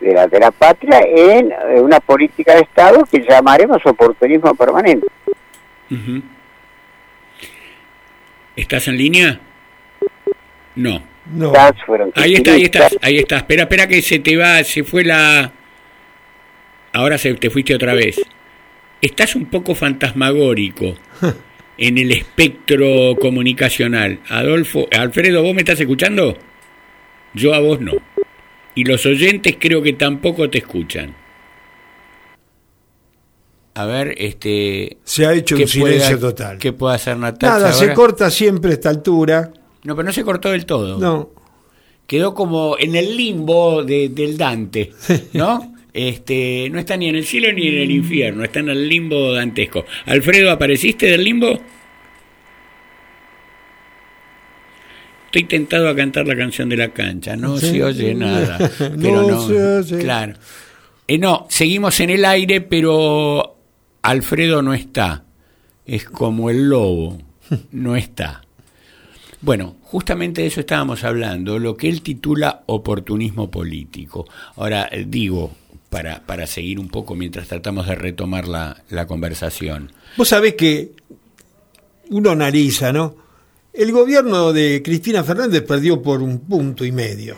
de la, de la patria en eh, una política de Estado que llamaremos oportunismo permanente.
¿Estás en línea? No.
No.
Ahí está, ahí estás, ahí está. Espera, espera que se te va, se fue la... Ahora se te fuiste otra vez. Estás un poco fantasmagórico en el espectro comunicacional. Adolfo, Alfredo, ¿vos me estás escuchando? Yo a vos no. Y los oyentes creo que tampoco te escuchan. A ver, este...
Se ha hecho
¿qué
un silencio
pueda-
total.
¿Qué puede hacer Natacha
Nada, se corta siempre a esta altura.
No, pero no se cortó del todo.
No.
Quedó como en el limbo de- del Dante, ¿no? Este, no está ni en el cielo ni en el infierno, está en el limbo dantesco. Alfredo, ¿apareciste del limbo? Estoy tentado a cantar la canción de la cancha, no
Sí.
se oye nada.
No
no,
se oye.
Claro. Eh, no, seguimos en el aire, pero Alfredo no está. Es como el lobo, no está. Bueno, justamente de eso estábamos hablando, lo que él titula oportunismo político. Ahora, eh, digo, para, para seguir un poco mientras tratamos de retomar la, la conversación.
Vos sabés que uno analiza, ¿no? El gobierno de Cristina Fernández perdió por un punto y medio,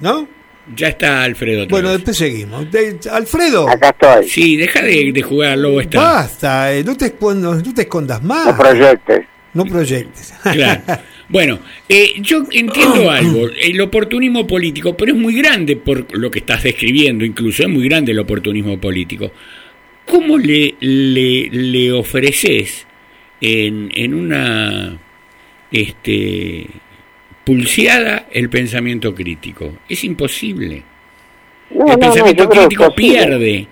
¿no?
Ya está Alfredo.
Bueno,
vez.
después seguimos. De- Alfredo,
Acá estoy.
Sí, deja de, de jugar al lobo está.
basta, eh, no, te, escon- no te escondas más.
No proyectes.
No proyectes.
Claro. Bueno, eh, yo entiendo algo, el oportunismo político, pero es muy grande por lo que estás describiendo, incluso es muy grande el oportunismo político. ¿Cómo le, le, le ofreces en, en una este, pulseada el pensamiento crítico? Es imposible.
No,
el
no,
pensamiento crítico pierde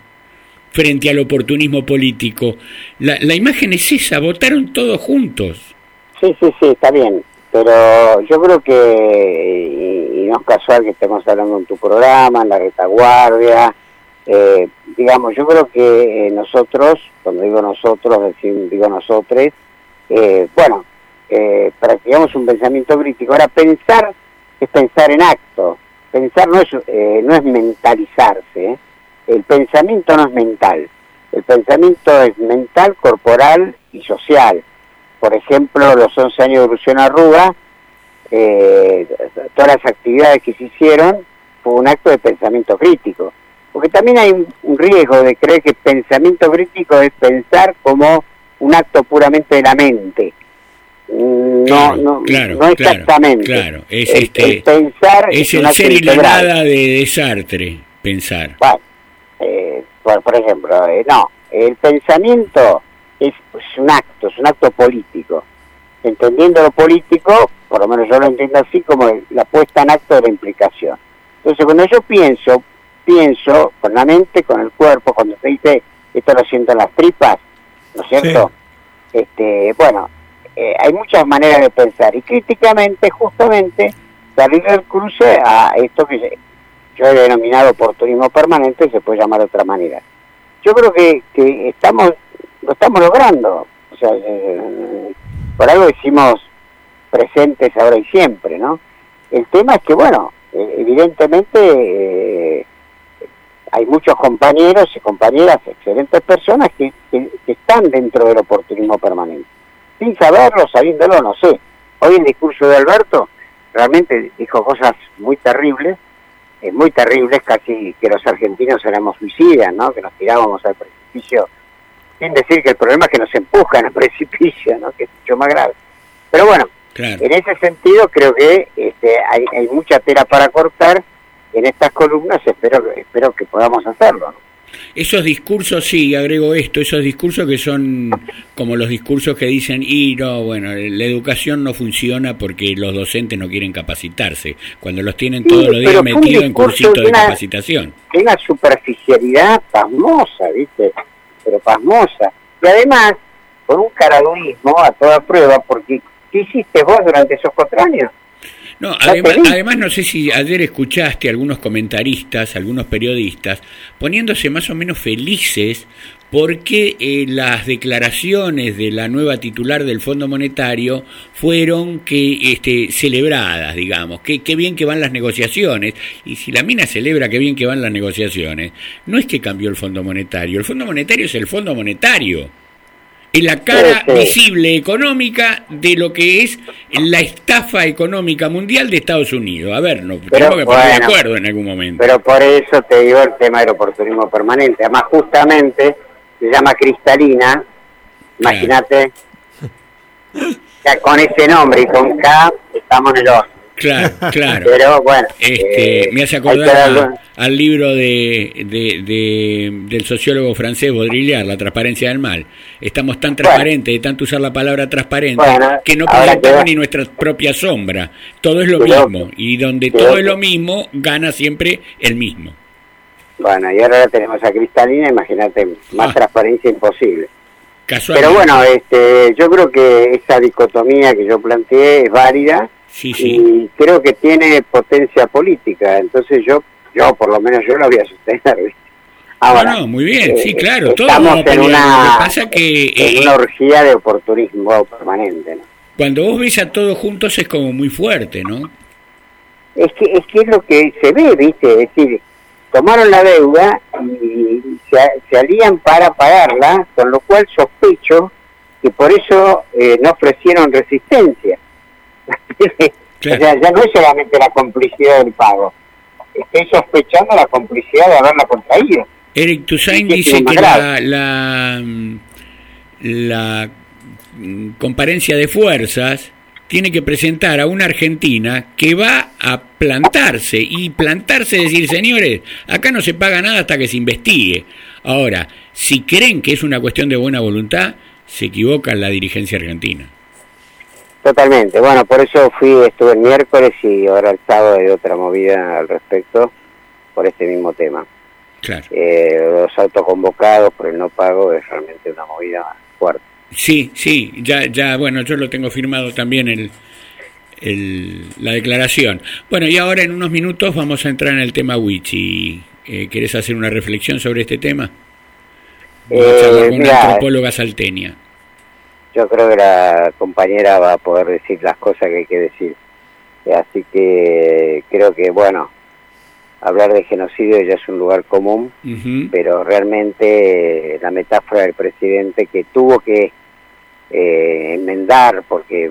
frente al oportunismo político. La, la imagen es esa, votaron todos juntos.
Sí, sí, sí, está bien. Pero yo creo que, y, y no es casual que estemos hablando en tu programa, en la retaguardia, eh, digamos, yo creo que eh, nosotros, cuando digo nosotros, decir, digo nosotros, eh, bueno, eh, practicamos un pensamiento crítico. Ahora, pensar es pensar en acto. Pensar no es, eh, no es mentalizarse. ¿eh? El pensamiento no es mental. El pensamiento es mental, corporal y social. Por ejemplo, los 11 años de Evolución Arruga, eh, todas las actividades que se hicieron fue un acto de pensamiento crítico. Porque también hay un riesgo de creer que pensamiento crítico es pensar como un acto puramente de la mente. Mm, No, no,
claro,
no exactamente.
Claro, es,
El-
este,
el pensar
es el ser y la nada de, de Sartre, pensar.
Bueno, eh, por, por ejemplo, eh, no, el pensamiento es, es un acto, es un acto político. Entendiendo lo político, por lo menos yo lo entiendo así como la puesta en acto de la implicación. Entonces, cuando yo pienso, pienso con la mente, con el cuerpo, cuando se dice esto lo siento en las tripas, ¿no es cierto? Este, bueno, eh, hay muchas maneras de pensar y críticamente, justamente, salir del cruce a esto que yo he denominado oportunismo permanente, se puede llamar de otra manera. Yo creo que, que estamos lo estamos logrando. O sea, eh, por algo decimos presentes ahora y siempre, ¿no? El tema es que, bueno, eh, evidentemente hay muchos compañeros y compañeras, excelentes personas que- que están dentro del oportunismo permanente. Sin saberlo, sabiéndolo, no sé. Hoy el discurso de Alberto realmente dijo cosas muy terribles, eh, muy terribles, casi que los argentinos éramos suicidas, ¿no? Que nos tirábamos al precipicio, sin decir que el problema es que nos empujan al precipicio, ¿no? Que es mucho más grave. Pero bueno,
Claro.
en ese sentido creo que este, hay, hay mucha tela para cortar en estas columnas, espero, espero que podamos hacerlo. ¿no?
Esos discursos, sí, agrego esto, esos discursos que son como los discursos que dicen, y no, bueno, la educación no funciona porque los docentes no quieren capacitarse, cuando los tienen
Sí,
todos los días metidos en cursitos
de
de
una-
capacitación.
que una superficialidad pasmosa, ¿viste? Pero pasmosa. Y además, con un caradurismo a toda prueba, porque ¿qué hiciste vos durante esos cuatro años?
No, además, además no sé si ayer escuchaste a algunos comentaristas, algunos periodistas, poniéndose más o menos felices porque eh, las declaraciones de la nueva titular del Fondo Monetario fueron que este, celebradas, digamos, que qué bien que van las negociaciones. Y si la mina celebra que bien que van las negociaciones, no es que cambió el Fondo Monetario, el Fondo Monetario es el Fondo Monetario. La cara
Sí, sí.
visible económica de lo que es la estafa económica mundial de Estados Unidos. A ver, no, tenemos que poner de acuerdo en algún momento.
Pero por eso te digo el tema del oportunismo permanente. Además, justamente se llama cristalina. Imagínate, con ese nombre y con K estamos en el horno.
Claro, claro.
Pero bueno,
Este,
eh,
me hace acordar a- al libro de, de- de- del sociólogo francés Baudrillard, La transparencia del mal. Estamos tan transparentes, de tanto usar la palabra transparente,
Bueno,
que no proyectamos ni nuestra propia sombra. Todo es lo mismo. Y donde todo es lo mismo, gana siempre el mismo.
Bueno, y ahora tenemos a Cristalina, imagínate, más
Ah.
transparencia imposible.
Casualmente.
Pero bueno, este, yo creo que esa dicotomía que yo planteé es válida
Sí, sí.
y creo que tiene potencia política. Entonces yo, yo por lo menos yo la voy a sostener. Ahora,
no, no, muy bien, sí,
eh,
claro.
Estamos en
pelear.
una,
Lo que pasa que
en
eh,
una orgía de oportunismo permanente. ¿no?
cuando vos ves a todos juntos es como muy fuerte, ¿no?
Es que, es que es lo que se ve, ¿viste? Es decir, tomaron la deuda y se, se alían para pagarla, con lo cual sospecho que por eso eh, no ofrecieron resistencia. O sea, ya no es solamente la complicidad del pago, estoy sospechando la complicidad de haberla contraído.
Eric Toussaint dice que la, la, la, mm, comparencia de fuerzas tiene que presentar a una Argentina que va a plantarse y plantarse decir, señores, acá no se paga nada hasta que se investigue. Ahora, si creen que es una cuestión de buena voluntad, se equivoca la dirigencia argentina.
Totalmente. Bueno, por eso fui, estuve el miércoles y ahora el sábado hay otra movida al respecto por este mismo tema.
Claro.
Eh, los autoconvocados por el no pago es realmente una movida fuerte.
Sí, sí, ya, ya, bueno, yo lo tengo firmado también el, el, la declaración. Bueno, y ahora en unos minutos vamos a entrar en el tema Wichi. Eh, ¿Querés hacer una reflexión sobre este tema? Vamos
Eh,
con una
mira,
antropóloga salteña.
Yo creo que la compañera va a poder decir las cosas que hay que decir. Así que creo que, bueno, hablar de genocidio ya es un lugar común, pero realmente la metáfora del presidente que tuvo que eh, enmendar, porque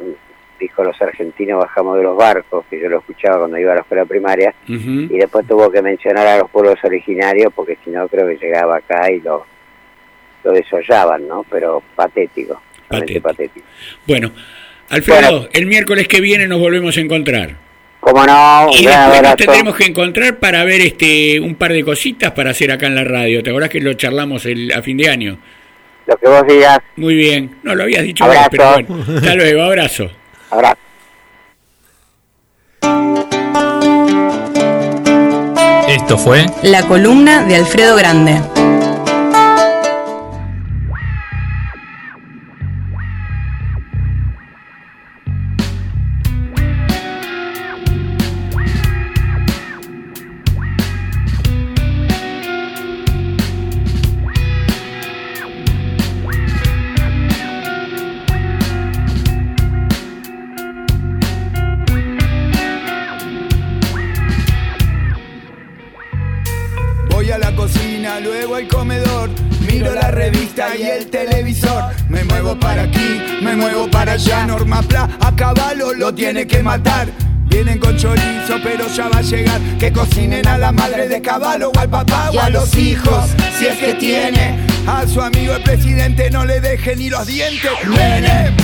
dijo los argentinos bajamos de los barcos, que yo lo escuchaba cuando iba a la escuela primaria, y después tuvo que mencionar a los pueblos originarios, porque si no creo que llegaba acá y lo, lo desollaban, ¿no? Pero patético, patético.
Bueno, Alfredo, el miércoles que viene nos volvemos a encontrar.
Como no,
y después nos tendremos que encontrar para ver este un par de cositas para hacer acá en la radio. ¿Te acordás que lo charlamos el, a fin de año?
Lo que vos digas.
Muy bien. No lo habías dicho vos, pero bueno. Hasta luego, abrazo.
Abrazo.
Esto fue
La columna de Alfredo Grande.
Chorizo, pero ya va a llegar. Que cocinen a la madre de caballo o al papá o a los hijos, si es que tiene. A su amigo el presidente no le deje ni los dientes. Menem,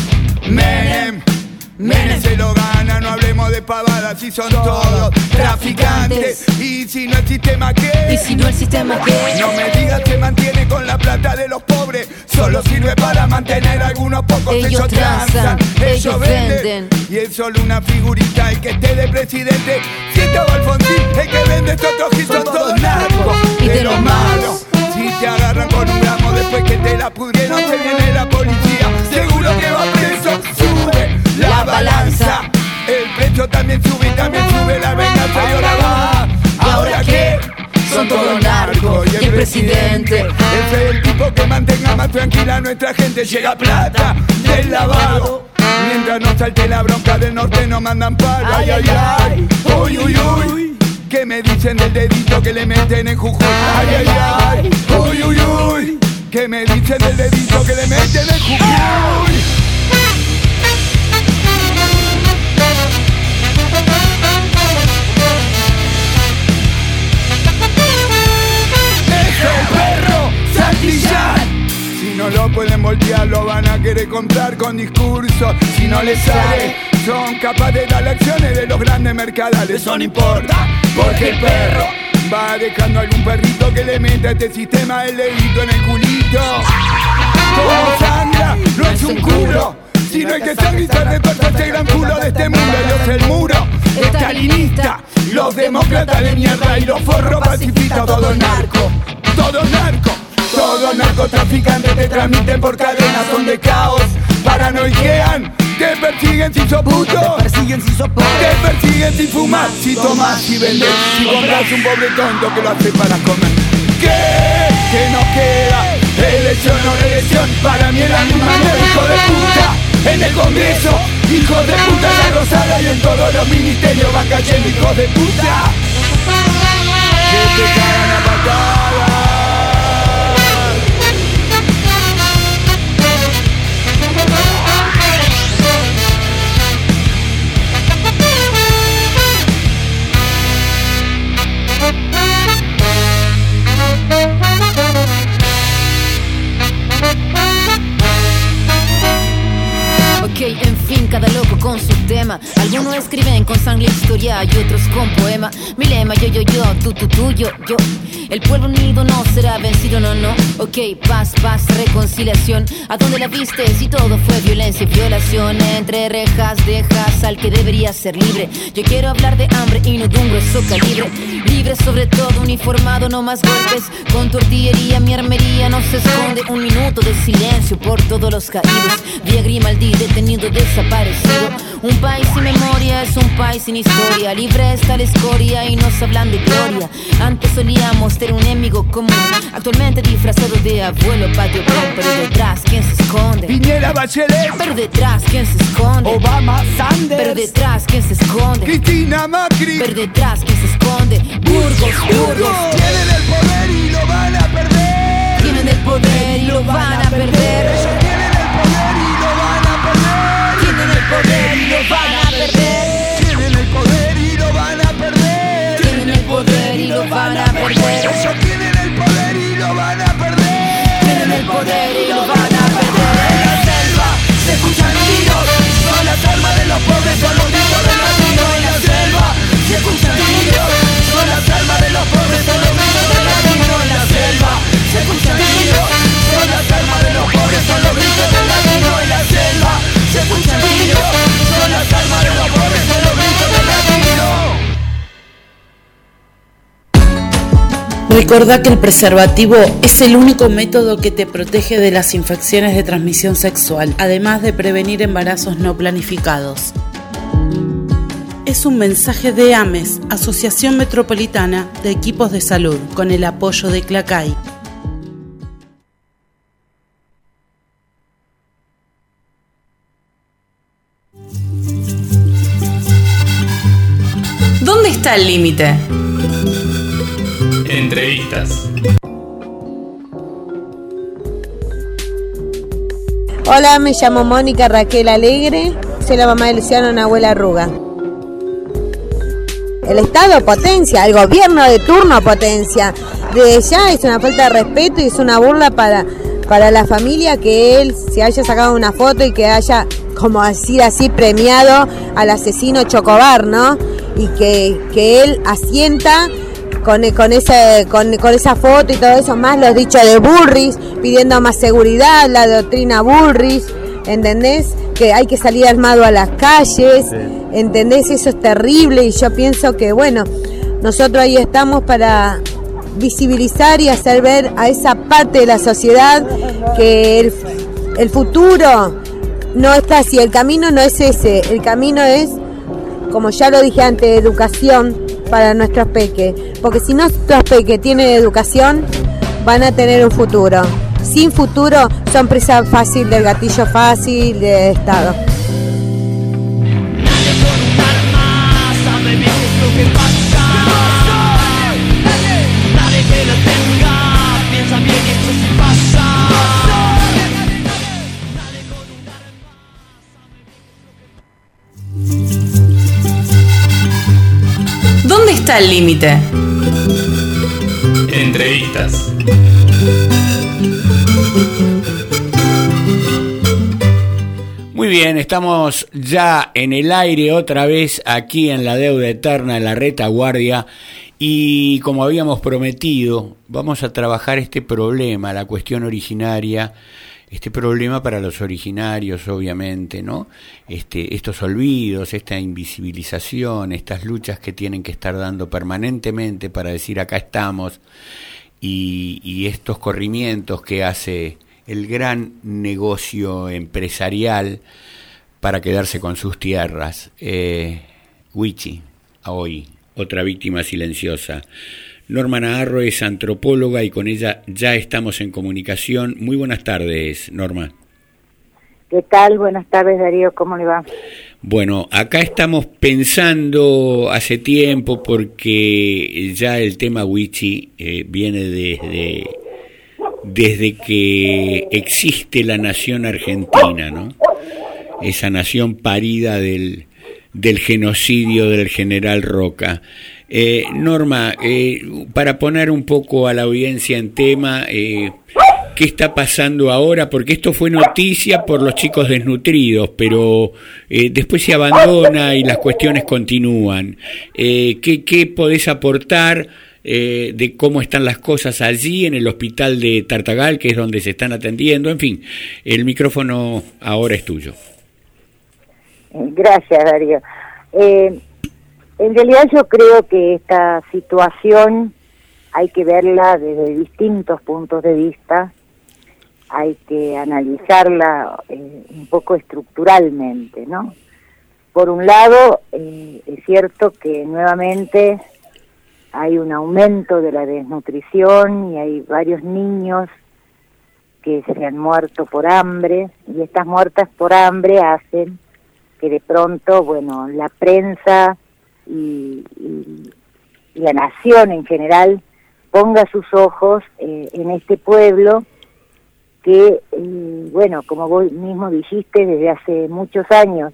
Menem. Menem se lo gana, no hablemos de pavadas si son todos traficantes. Y si no el sistema qué?
Y si no el sistema qué?
No me digas que mantiene con la plata de los pobres, solo sirve para mantener a algunos pocos.
Ellos transan, ellos venden.
Y es solo una figurita el que esté de presidente. Siento Alfonsín, el que vende estos ojos son todos narcos.
Y de los malos.
Si te agarran con un gramo después que te la pudrieron, te viene la policía. Seguro que va preso, la balanza. El precio también sube y también sube la venganza y ahora va. ¿Ahora qué?
Son todos narcos y el presidente.
Ese es el tipo que mantenga más tranquila a nuestra gente. Llega plata del lavado. Mientras no salte la bronca del norte no mandan palo. Ay, ay, ay. Uy, uy, uy. ¿Qué me dicen del dedito que le meten en Jujuy? Ay, ay, ay. Uy, uy, uy. ¿Qué me dicen del dedito que le meten en Jujuy? Lo pueden voltear, lo van a querer comprar con discursos. Si no les sale, son capaces de dar acciones de los grandes mercadales. Eso no importa, porque el perro va dejando algún perrito que le meta a este sistema el dedito en el culito. Como sangra, no es un culo. Sino hay que de todo este gran culo de este mundo. Dios el muro, estalinista, los demócratas de mierda y los forros pacifistas, todo narco, todo narco. Todos narcotraficantes te transmiten por cadenas, son de caos, paranoiquean, te persiguen si sos puto, te persiguen si sos pobre, te persiguen si fumas, si tomas, si vendes, si compras un pobre tonto que lo hace para comer. ¿Qué? ¿Qué nos queda? Elección o reelección, para mí la misma mierda, hijo de puta. En el Congreso, hijos de puta en la Rosada y en todos los ministerios van cayendo hijos de puta. Que te cagan a.
Ok, en fin, cada loco con su tema. Algunos escriben con sangre e historia y otros con poema. Mi lema, yo, yo, yo, tú, tú, tú, yo, yo. El pueblo unido no será vencido, no, no. Ok, paz, paz, reconciliación. ¿A dónde la viste? Si todo fue violencia y violación. Entre rejas dejas al que debería ser libre. Yo quiero hablar de hambre y no de un grueso calibre. Libre sobre todo, uniformado, no más golpes. Con tu artillería, mi armería no se esconde. Un minuto de silencio por todos los caídos. Vía Grimaldi, detenido, desaparecido. Un país sin memoria es un país sin historia. Libre está la escoria y nos hablan de gloria. Antes solíamos tener un enemigo común. Actualmente disfrazado de abuelo, patio, pero detrás, ¿quién se esconde?
Piñera Bachelet,
Pero detrás, ¿quién se esconde?
Obama, Sanders,
Pero detrás, ¿quién se esconde?
Cristina Macri.
Pero detrás, ¿quién se esconde? Burgos, Burgos.
Tienen el poder y lo van a perder.
Tienen el poder y lo van a perder.
Poder y lo van a perder.
Tienen el poder y lo van a perder.
Tienen el poder y lo van a perder. Ellos tienen el poder y lo van a perder.
Tienen el poder y lo van a perder.
En la selva se escuchan tiros. Son las armas de los pobres, son los gritos del latino. En la selva se escuchan
Recordá que el preservativo es el único método que te protege de las infecciones de transmisión sexual, además de prevenir embarazos no planificados. Es un mensaje de AMES, Asociación Metropolitana de Equipos de Salud, con el apoyo de CLACAI.
¿Dónde está el límite?
Entrevistas.
Hola, me llamo Mónica Raquel Alegre, soy la mamá de Luciano Nahuel Arruga. El Estado potencia, el gobierno de turno potencia. Desde ya es una falta de respeto y es una burla para, para la familia que él se haya sacado una foto y que haya, como decir así, premiado al asesino Chocobar, ¿no? Y que, que él asienta con, con, ese, con, con esa foto y todo eso, más los dichos de Burris, pidiendo más seguridad, la doctrina Burris, ¿entendés? Que hay que salir armado a las calles, ¿entendés? Eso es terrible y yo pienso que, bueno, nosotros ahí estamos para visibilizar y hacer ver a esa parte de la sociedad que el, el futuro no está así, el camino no es ese, el camino es, como ya lo dije antes, educación para nuestros peques, porque si nuestros peques tienen educación, van a tener un futuro. Sin futuro son presa fácil del gatillo fácil del Estado.
¿Dónde está el límite?
Entrevistas.
Muy bien, estamos ya en el aire otra vez aquí en la deuda eterna, en la retaguardia. Y como habíamos prometido, vamos a trabajar este problema, la cuestión originaria, este problema para los originarios, obviamente, ¿no? Este, estos olvidos, esta invisibilización, estas luchas que tienen que estar dando permanentemente para decir acá estamos, y, estos corrimientos que hace el gran negocio empresarial para quedarse con sus tierras. Eh, Wichi, hoy, otra víctima silenciosa. Norma Naharro es antropóloga y con ella ya estamos en comunicación. Muy buenas tardes, Norma.
¿Qué tal? Buenas tardes, Darío. ¿Cómo le va?
Bueno, acá estamos pensando hace tiempo porque ya el tema Wichi eh, viene desde, desde que existe la nación argentina, ¿no? Esa nación parida del, del genocidio del general Roca. Eh, Norma, eh, para poner un poco a la audiencia en tema, eh, ¿qué está pasando ahora? Porque esto fue noticia por los chicos desnutridos, pero eh, después se abandona y las cuestiones continúan. Eh, ¿qué, ¿Qué podés aportar? de cómo están las cosas allí en el hospital de Tartagal, que es donde se están atendiendo. En fin, el micrófono ahora es tuyo.
Gracias, Darío. En realidad yo creo que esta situación hay que verla desde distintos puntos de vista, hay que analizarla eh, un poco estructuralmente, ¿no? Por un lado, eh, es cierto que nuevamente hay un aumento de la desnutrición y hay varios niños que se han muerto por hambre y estas muertas por hambre hacen que de pronto, bueno, la prensa y, y- la nación en general ponga sus ojos eh, en este pueblo que, eh, bueno, como vos mismo dijiste, desde hace muchos años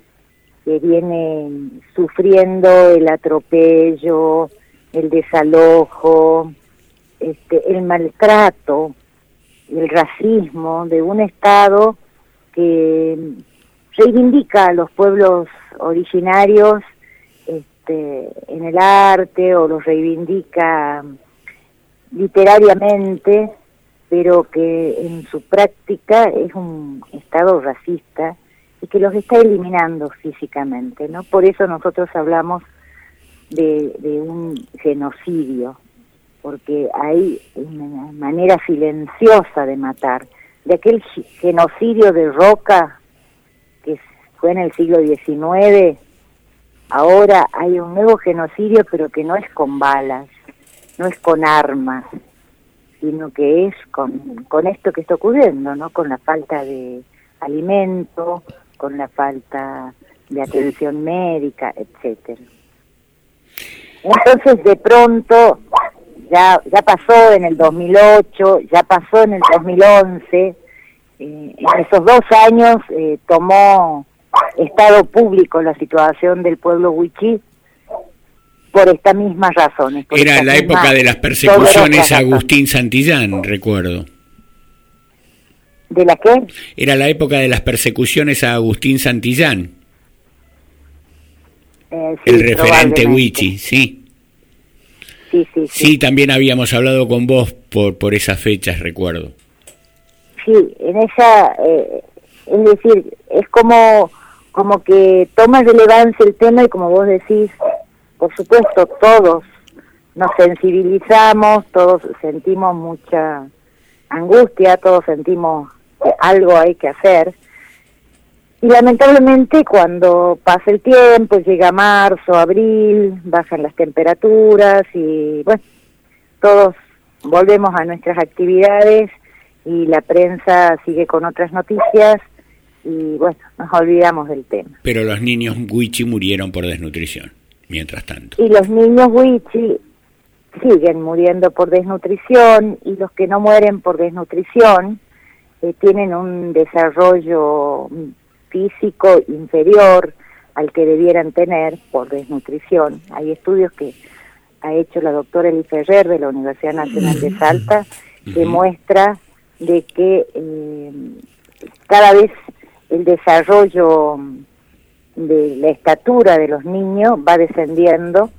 que viene sufriendo el atropello, el desalojo, este, el maltrato, el racismo de un Estado que reivindica a los pueblos originarios este, en el arte o los reivindica literariamente, pero que en su práctica es un Estado racista y que los está eliminando físicamente, ¿no? Por eso nosotros hablamos de, de un genocidio, porque hay una manera silenciosa de matar. De aquel genocidio de Roca, que fue en el siglo XIX, ahora hay un nuevo genocidio, pero que no es con balas, no es con armas, sino que es con, con esto que está ocurriendo, ¿no? Con la falta de alimento, con la falta de atención médica, etcétera. Entonces, de pronto, ya, ya pasó en el 2008, ya pasó en el 2011, eh, en esos dos años eh, tomó estado público la situación del pueblo huichí por estas mismas razones.
Era la época de las persecuciones a. Agustín Santillán, recuerdo.
¿De la qué?
Era la época de las persecuciones a Agustín Santillán,
Eh, sí,
el referente. Wichi, sí.
Sí, sí,
Sí, también habíamos hablado con vos por, por esas fechas, recuerdo.
Sí, en esa, eh, es decir, es como, como que toma relevancia el tema y como vos decís, por supuesto todos nos sensibilizamos, todos sentimos mucha angustia, todos sentimos que algo hay que hacer. Y lamentablemente cuando pasa el tiempo, llega marzo, abril, bajan las temperaturas y bueno, todos volvemos a nuestras actividades y la prensa sigue con otras noticias y bueno, nos olvidamos del tema.
Pero los niños Wichi murieron por desnutrición, mientras tanto.
Y los niños Wichi siguen muriendo por desnutrición y los que no mueren por desnutrición eh, tienen un desarrollo físico inferior al que debieran tener por desnutrición. Hay estudios que ha hecho la doctora Eli Ferrer de la Universidad Nacional de Salta que muestra de que eh, cada vez el desarrollo de la estatura de los niños va descendiendo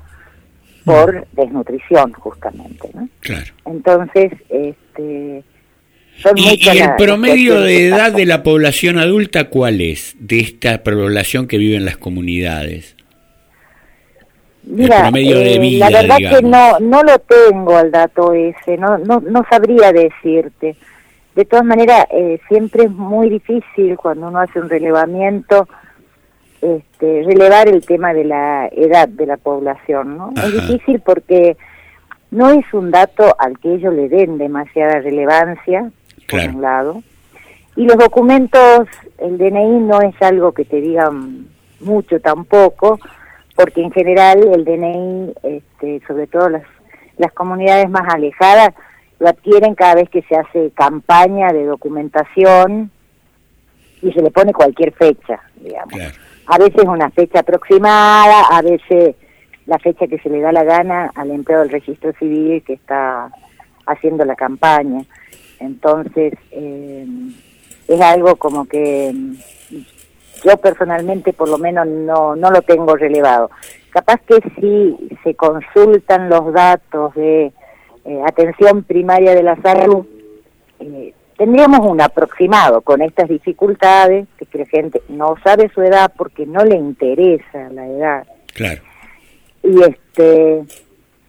por desnutrición justamente, ¿no?
Claro.
Entonces, este son
¿Y, y el promedio de edad de la población adulta cuál es? De esta población que vive en las comunidades.
Mira,
promedio de
eh,
vida,
la verdad
digamos.
que no no lo tengo al dato ese, no no no sabría decirte. De todas maneras, eh, siempre es muy difícil cuando uno hace un relevamiento este, relevar el tema de la edad de la población, ¿no? Es difícil porque no es un dato al que ellos le den demasiada relevancia, por un lado, y los documentos, el DNI no es algo que te digan mucho tampoco, porque en general el DNI, este, sobre todo las, las comunidades más alejadas, lo adquieren cada vez que se hace campaña de documentación y se le pone cualquier fecha, digamos. A veces una fecha aproximada, a veces la fecha que se le da la gana al empleado del registro civil que está haciendo la campaña. Entonces, eh, es algo como que mm, yo personalmente por lo menos no, no lo tengo relevado. Capaz que si se consultan los datos de eh, atención primaria de la salud, eh, tendríamos un aproximado con estas dificultades, que, la gente no sabe su edad porque no le interesa la edad.
Claro.
Y este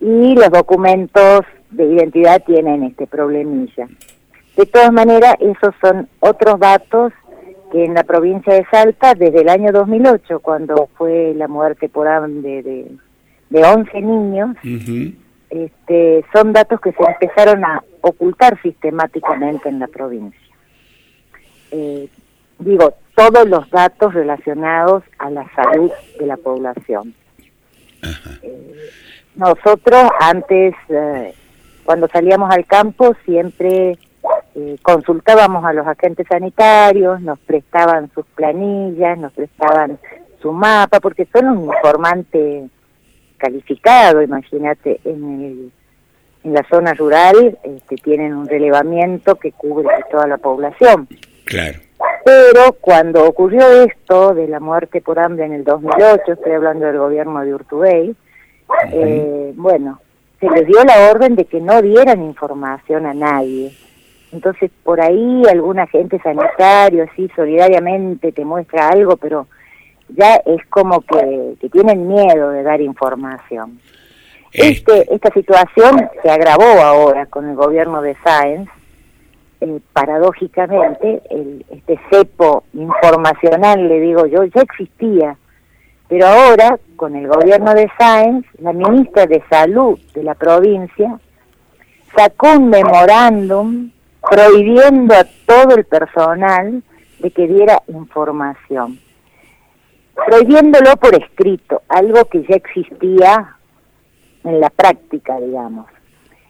y los documentos de identidad tienen este problemilla. De todas maneras, esos son otros datos que en la provincia de Salta, desde el año 2008, cuando fue la muerte por hambre de, de 11 niños, este, son datos que se empezaron a ocultar sistemáticamente en la provincia. Eh, digo, todos los datos relacionados a la salud de la población. Eh, nosotros antes, eh, cuando salíamos al campo, siempre eh, consultábamos a los agentes sanitarios, nos prestaban sus planillas, nos prestaban su mapa, porque son un informante calificado, imagínate, en, el, en la zona rural este, tienen un relevamiento que cubre toda la población.
Claro.
Pero cuando ocurrió esto de la muerte por hambre en el 2008, estoy hablando del gobierno de Urtubey, eh, bueno, se les dio la orden de que no dieran información a nadie. Entonces, por ahí algún agente sanitario, así solidariamente te muestra algo, pero ya es como que, que tienen miedo de dar información. Este, esta situación se agravó ahora con el gobierno de Sáenz. Eh, paradójicamente, el, este cepo informacional, le digo yo, ya existía. Pero ahora, con el gobierno de Sáenz, la ministra de Salud de la provincia sacó un memorándum prohibiendo a todo el personal de que diera información, prohibiéndolo por escrito, algo que ya existía en la práctica, digamos.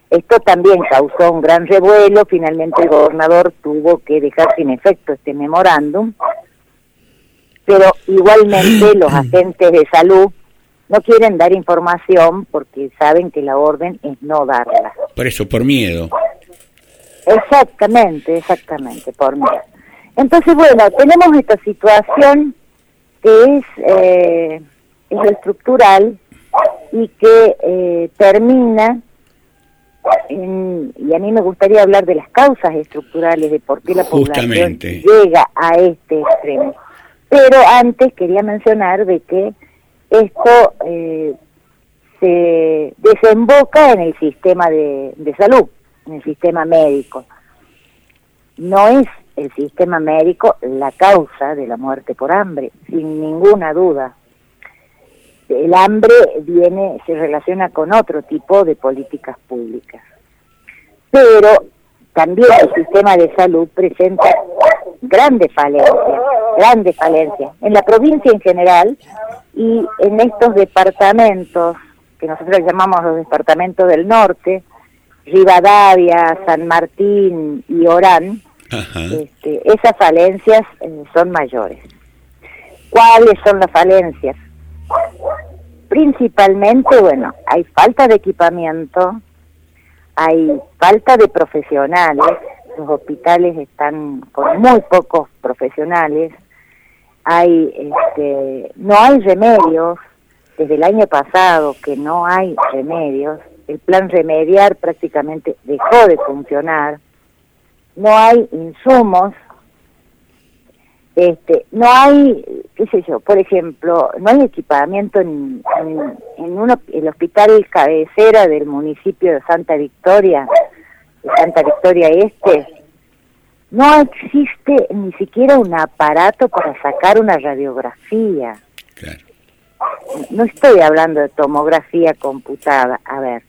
Esto también causó un gran revuelo, finalmente el gobernador tuvo que dejar sin efecto este memorándum, pero igualmente los agentes de salud no quieren dar información porque saben que la orden es no darla.
Por eso, por miedo.
Exactamente, exactamente, por mí. Entonces, bueno, tenemos esta situación que es, eh, es estructural y que eh, termina, en, y a mí me gustaría hablar de las causas estructurales, de por qué la población llega a este extremo. Pero antes quería mencionar de que esto eh, se desemboca en el sistema de, de salud en el sistema médico. No es el sistema médico la causa de la muerte por hambre, sin ninguna duda. El hambre viene, se relaciona con otro tipo de políticas públicas. Pero también el sistema de salud presenta grandes falencias, grandes falencias, en la provincia en general y en estos departamentos que nosotros llamamos los departamentos del norte, Rivadavia, San Martín y Orán, este, esas falencias eh, son mayores. ¿Cuáles son las falencias? Principalmente, bueno, hay falta de equipamiento, hay falta de profesionales, los hospitales están con muy pocos profesionales, hay, este, no hay remedios, desde el año pasado que no hay remedios, el plan remediar prácticamente dejó de funcionar, no hay insumos, este, no hay, qué sé yo, por ejemplo, no hay equipamiento en, en, uno, el hospital cabecera del municipio de Santa Victoria, de Santa Victoria Este, no existe ni siquiera un aparato para sacar una radiografía. No estoy hablando de tomografía computada, a ver,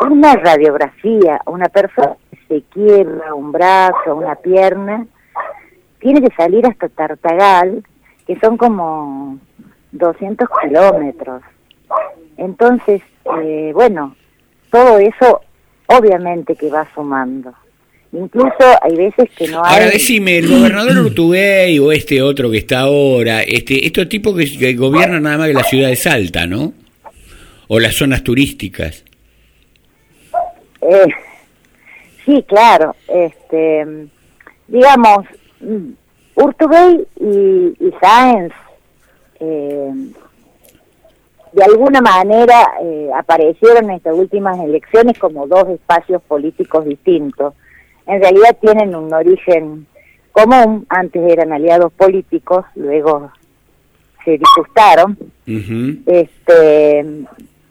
una radiografía, una persona que se quiebra un brazo, una pierna, tiene que salir hasta Tartagal, que son como 200 kilómetros. Entonces, eh, bueno, todo eso obviamente que va sumando. Incluso hay veces que no hay...
Ahora decime, el gobernador Urtubey o este otro que está ahora, este, estos tipos que, que gobiernan nada más que la ciudad de Salta, ¿no? O las zonas turísticas.
Eh, sí, claro. Este, digamos, mm, Urtubey y, y Sáenz eh, de alguna manera eh, aparecieron en estas últimas elecciones como dos espacios políticos distintos. En realidad tienen un origen común, antes eran aliados políticos, luego se disgustaron. este,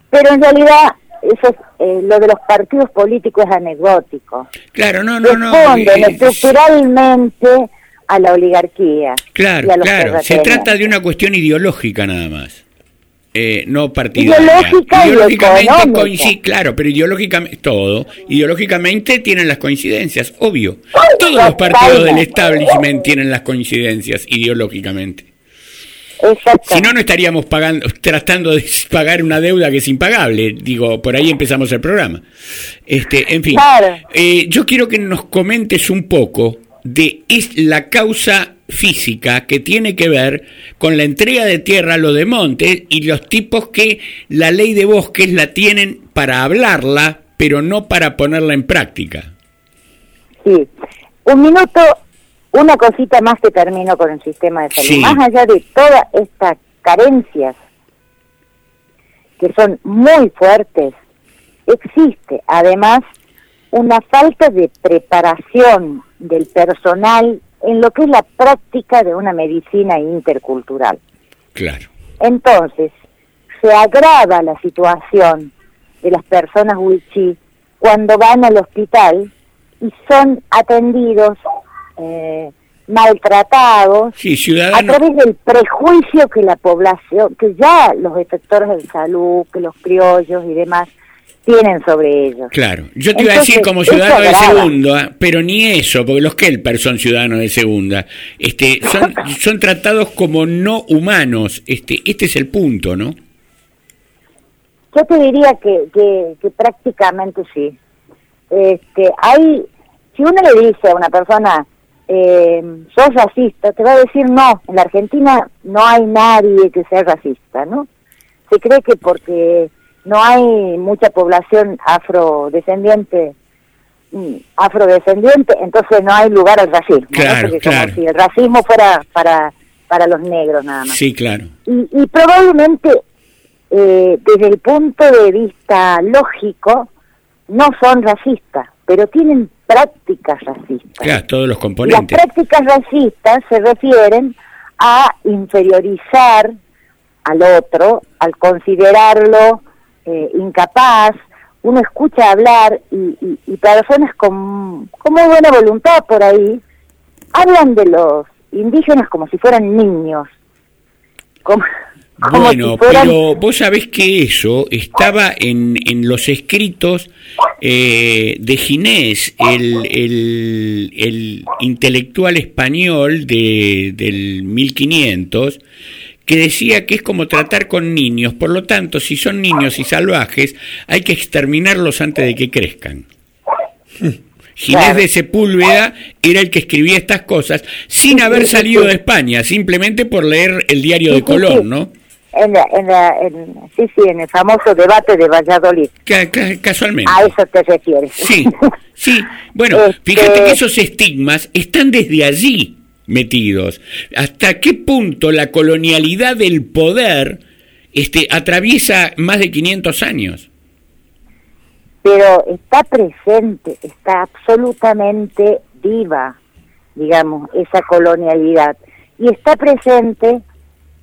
pero en realidad eso eh, lo de los partidos políticos es anecdótico.
Claro, no, no, no.
Responden eh, estructuralmente a la oligarquía.
Claro, claro. Se trata de una cuestión ideológica nada más. Eh, no partidaria.
Ideológica
ideológicamente
económica.
coinci- claro, pero ideológicamente todo, ideológicamente tienen las coincidencias, obvio. Todos los partidos del establishment tienen las coincidencias ideológicamente.
Exacto.
Si no, no estaríamos pagando, tratando de pagar una deuda que es impagable. Digo, por ahí empezamos el programa. Este, en fin,
Claro.
eh, yo quiero que nos comentes un poco de es la causa física que tiene que ver con la entrega de tierra a lo de monte y los tipos que la ley de bosques la tienen para hablarla, pero no para ponerla en práctica.
Sí. Un minuto, una cosita más que termino con el sistema de salud.
Sí.
Más allá de todas estas carencias que son muy fuertes, existe además una falta de preparación del personal en lo que es la práctica de una medicina intercultural.
Claro.
Entonces, se agrava la situación de las personas wichí cuando van al hospital y son atendidos, eh, maltratados,
Sí,
a través del prejuicio que la población, que ya los efectores de salud, que los criollos y demás tienen sobre ellos.
Claro, yo te iba a decir como ciudadano de segunda, pero ni eso, porque los Kelper son ciudadanos de segunda, este, son, son tratados como no humanos, este, este es el punto, ¿no?
Yo te diría que, que, que prácticamente sí. Este, hay, si uno le dice a una persona, eh, sos racista, te va a decir no. En la Argentina no hay nadie que sea racista, ¿no? Se cree que porque no hay mucha población afrodescendiente, mm, afrodescendiente, entonces no hay lugar al racismo. ¿no?
Claro,
como
claro.
si el racismo fuera para, para los negros nada más
Sí, claro.
y, y probablemente eh, desde el punto de vista lógico no son racistas, pero tienen prácticas racistas.
Claro, todos los
Las
componentes.
prácticas racistas se refieren a inferiorizar al otro, al considerarlo eh, incapaz. Uno escucha hablar y, y- y personas con, con muy buena voluntad por ahí hablan de los indígenas como si fueran niños. Como, como
Bueno,
si fueran-
pero vos sabés que eso estaba en, en los escritos eh, de Ginés, el, el, el intelectual español de, del 1500, que decía que es como tratar con niños, por lo tanto, si son niños y salvajes, hay que exterminarlos antes de que crezcan. Ginés
Claro.
de Sepúlveda era el que escribía estas cosas sin haber salido de España, simplemente por leer el diario de Colón. ¿no?
En, la- en, la- en- sí, sí, en el famoso debate de Valladolid.
Ca- ca- casualmente.
A eso te refieres.
Sí, sí. Bueno,
Este-
fíjate que esos estigmas están desde allí metidos. ¿Hasta qué punto la colonialidad del poder este, atraviesa más de 500 años?
pero está presente, está absolutamente viva, digamos, esa colonialidad. Y está presente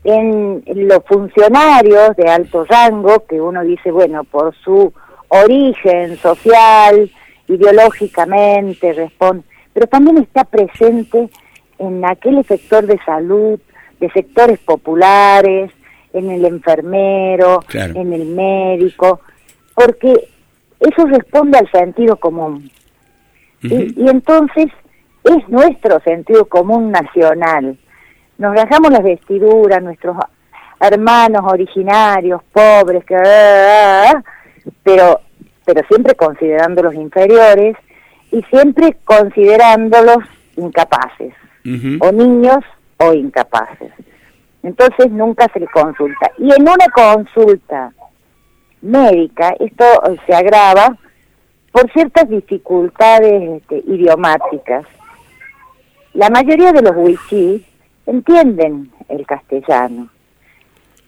en los funcionarios de alto rango, que uno dice, bueno, por su origen social, ideológicamente, responde, pero también está presente en aquel sector de salud, de sectores populares, en el enfermero,
Claro.
en el médico, porque eso responde al sentido común. y, y entonces es nuestro sentido común nacional. Nos rasgamos las vestiduras, nuestros hermanos originarios, pobres, que, ah, pero, pero siempre considerando los inferiores y siempre considerándolos incapaces, o niños o incapaces. Entonces nunca se le consulta. Y en una consulta médica, esto eh, se agrava por ciertas dificultades este, idiomáticas. La mayoría de los wichí entienden el castellano,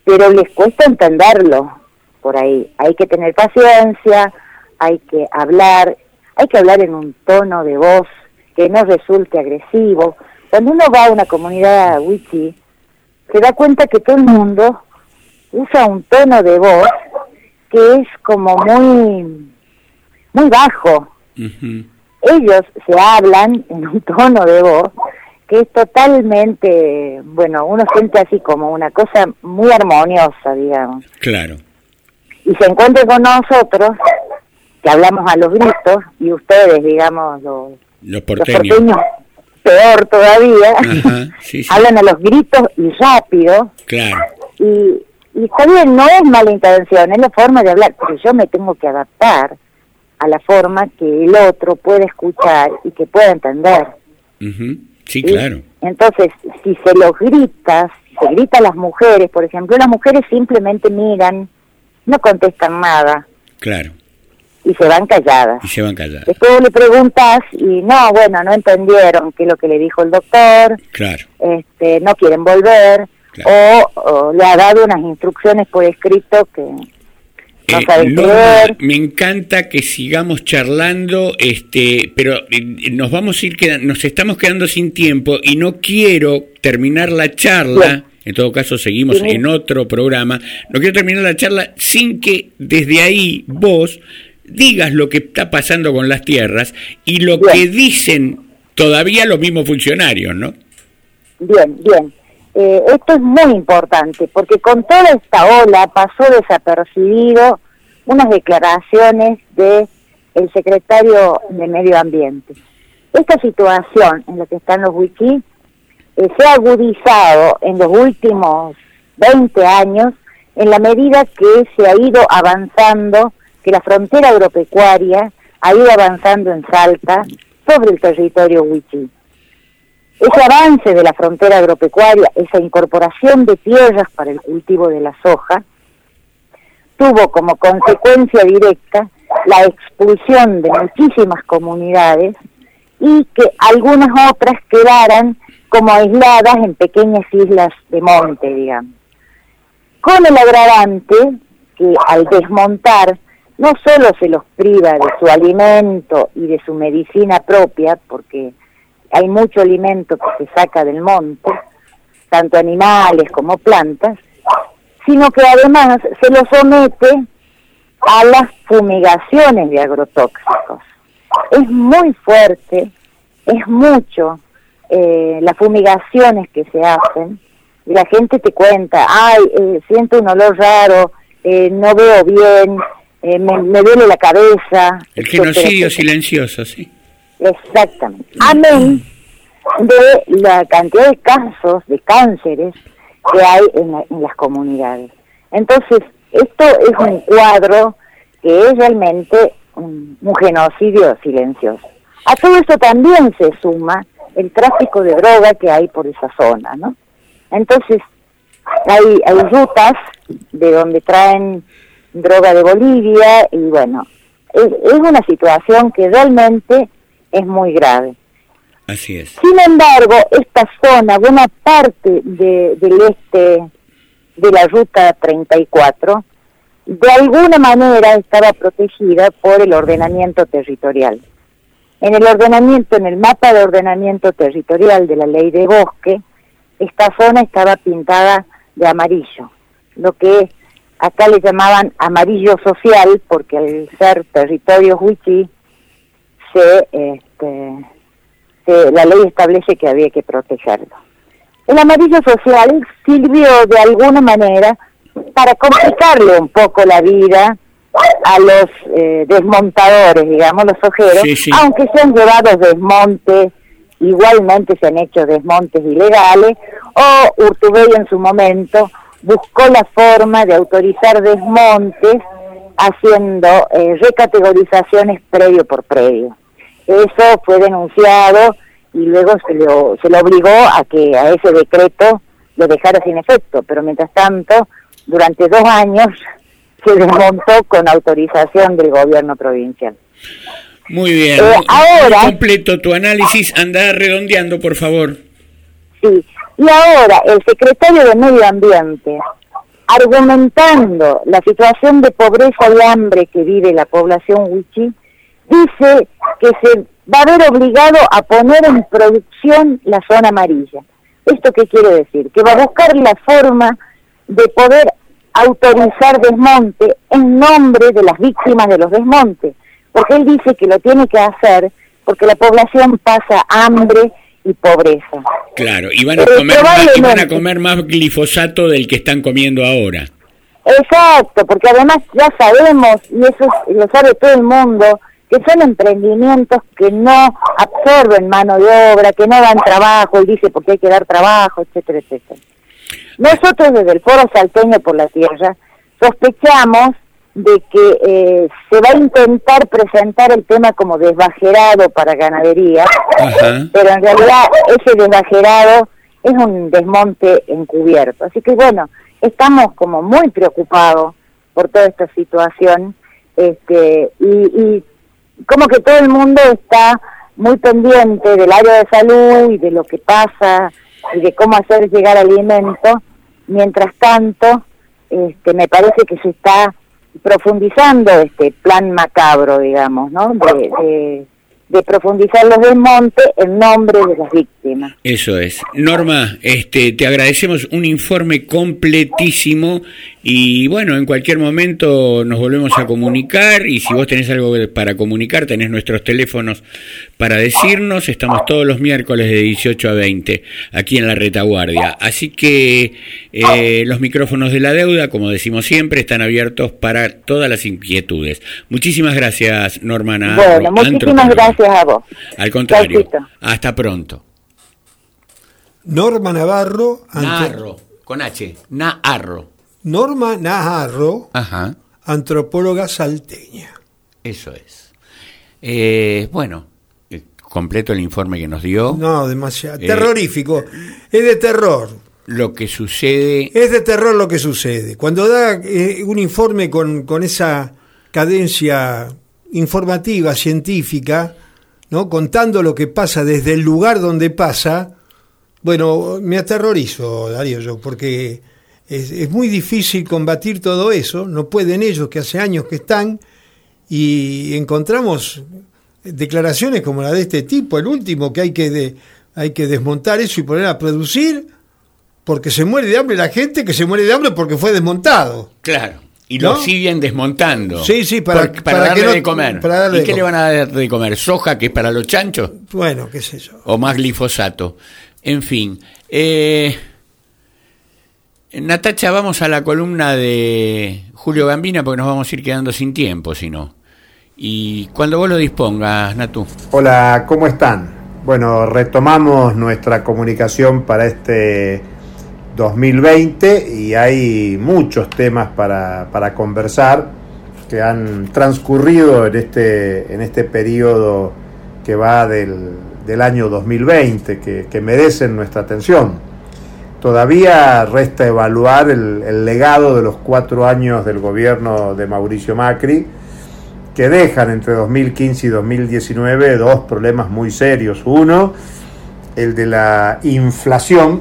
pero les cuesta entenderlo por ahí. Hay que tener paciencia, hay que hablar, hay que hablar en un tono de voz que no resulte agresivo. Cuando uno va a una comunidad wichí, se da cuenta que todo el mundo usa un tono de voz que es como muy muy bajo. Ellos se hablan en un tono de voz que es totalmente, bueno, uno siente así como una cosa muy armoniosa, digamos.
Claro.
Y se encuentra con nosotros, que hablamos a los gritos, y ustedes, digamos, los,
Los
los
porteños.
peor todavía,
Ajá, sí, sí.
hablan a los gritos y rápido,
Claro.
y, y está bien, no es mala intención, es la forma de hablar, pero yo me tengo que adaptar a la forma que el otro puede escuchar y que pueda entender.
Ujú. Sí, claro.
Entonces, si se los gritas, si se grita a las mujeres, por ejemplo, las mujeres simplemente miran, no contestan nada
Claro.
y se van calladas.
Y se van callados.
Después le preguntas y no, bueno, no entendieron qué es lo que le dijo el doctor,
Claro.
este, no quieren volver o, o le ha dado unas instrucciones por escrito que no
Eh, me encanta que sigamos charlando, este, pero eh, nos vamos a ir quedando, nos estamos quedando sin tiempo y no quiero terminar la charla. En todo caso, seguimos
Sí.
en otro programa. No quiero terminar la charla sin que desde ahí vos digas lo que está pasando con las tierras y lo que dicen todavía los mismos funcionarios, ¿no?
Bien, bien. Eh, esto es muy importante porque con toda esta ola pasó desapercibido unas declaraciones de el secretario de Medio Ambiente. Esta situación en la que están los wikis eh, se ha agudizado en los últimos 20 años en la medida que se ha ido avanzando, que la frontera agropecuaria ha ido avanzando en Salta sobre el territorio wichí. Ese avance de la frontera agropecuaria, esa incorporación de tierras para el cultivo de la soja, tuvo como consecuencia directa la expulsión de muchísimas comunidades y que algunas otras quedaran como aisladas en pequeñas islas de monte, digamos. Con el agravante que al desmontar no solo se los priva de su alimento y de su medicina propia, porque hay mucho alimento que se saca del monte, tanto animales como plantas, sino que además se los somete a las fumigaciones de agrotóxicos. Es muy fuerte, es mucho eh, las fumigaciones que se hacen y la gente te cuenta, ay, eh, siento un olor raro, eh, no veo bien, eh, me, me duele la cabeza.
El genocidio
etcétera.
silencioso, sí.
Exactamente. Amén de la cantidad de casos de cánceres que hay en, la- en las comunidades. Entonces, esto es un cuadro que es realmente un, genocidio silencioso. A todo esto también se suma el tráfico de droga que hay por esa zona, ¿no? Entonces, hay, hay rutas de donde traen droga de Bolivia y bueno, es una situación que realmente es muy grave.
Así es.
Sin embargo, esta zona, buena parte de- del este de la ruta 34, de alguna manera estaba protegida por el ordenamiento territorial. En el ordenamiento, en el mapa de ordenamiento territorial de la ley de bosque, esta zona estaba pintada de amarillo, lo que acá le llamaban amarillo social, porque al ser territorio huichí, se, este, se- la ley establece que había que protegerlo. El amarillo social sirvió de alguna manera para complicarle un poco la vida a los eh, desmontadores, digamos, los ojeros,
Sí, sí.
aunque se han llevado desmontes, igualmente se han hecho desmontes ilegales, o Urtubey en su momento buscó la forma de autorizar desmontes haciendo eh, recategorizaciones predio por predio. Eso fue denunciado y luego se lo, se lo obligó a que a ese decreto lo dejara sin efecto, pero mientras tanto, durante dos años se desmontó con autorización del gobierno provincial.
Muy bien.
Eh, ahora-
completo tu análisis. Anda redondeando, por favor.
Sí, y ahora el secretario de Medio Ambiente, argumentando la situación de pobreza y hambre que vive la población wichí, dice que se va a ver obligado a poner en producción la zona amarilla. ¿Esto qué quiere decir? Que va a buscar la forma de poder autorizar desmonte en nombre de las víctimas de los desmontes, porque él dice que lo tiene que hacer porque la población pasa hambre y pobreza.
Claro, y van a,
Pero
comer más, y van a comer más glifosato del que están comiendo ahora.
Exacto, porque además ya sabemos, y eso es- lo sabe todo el mundo, que son emprendimientos que no absorben mano de obra, que no dan trabajo, y dice porque hay que dar trabajo, etcétera, etcétera. Nosotros desde el Foro Salteño por la Tierra sospechamos de que eh, se va a intentar presentar el tema como desbajerado para ganadería, pero en realidad ese desbajerado es un desmonte encubierto. Así que bueno, estamos como muy preocupados por toda esta situación este y, y como que todo el mundo está muy pendiente del área de salud y de lo que pasa y de cómo hacer llegar alimento. Mientras tanto, este, me parece que se está profundizando este plan macabro, digamos, ¿no? De, de, profundizar los desmontes en nombre de las víctimas.
Eso es. Norma, este, te agradecemos un informe completísimo y bueno, en cualquier momento nos volvemos a comunicar y si vos tenés algo para comunicar, tenés nuestros teléfonos para decirnos. Estamos todos los miércoles de 18 a 20 aquí en la retaguardia. Así que eh, los micrófonos de la deuda, como decimos siempre, están abiertos para todas las inquietudes. Muchísimas gracias, Norma. Navarro,
bueno, muchísimas gracias a vos.
Al contrario. Hasta pronto.
Norma Navarro. ante-
Narro, con H, Naarro.
Norma Navarro,
Ajá,
antropóloga salteña.
eso es. Eh, bueno, eh, completo el informe que nos dio.
No, demasiado.
Eh,
Terrorífico. Es de terror.
Lo que sucede.
Es de terror lo que sucede. Cuando da eh, un informe con, con esa cadencia informativa, científica, ¿no? contando lo que pasa desde el lugar donde pasa, bueno, me aterrorizo, Darío, yo, porque es, es muy difícil combatir todo eso, no pueden ellos que hace años que están, y encontramos declaraciones como la de este tipo, el último, que hay que, de- hay que desmontar eso y poner a producir, porque se muere de hambre la gente que se muere de hambre porque fue desmontado.
Claro. Y
¿No?
lo siguen desmontando.
Sí, sí, para-
Por-
para
darle
que no-
de comer.
para darle
¿Y
de
qué le van a dar de comer? ¿Soja, que es para los chanchos?
Bueno, qué sé yo.
¿O más glifosato? En fin. Eh, Natacha, vamos a la columna de Julio Gambina porque nos vamos a ir quedando sin tiempo, si no. Y cuando vos lo dispongas, Natu.
Hola, ¿cómo están? Bueno, retomamos nuestra comunicación para este 2020 y hay muchos temas para, para conversar que han transcurrido en este, en este periodo que va del, del año 2020, que, que merecen nuestra atención. Todavía resta evaluar el, legado de los cuatro años del gobierno de Mauricio Macri, que dejan entre 2015 y 2019 dos problemas muy serios. Uno, el de la inflación,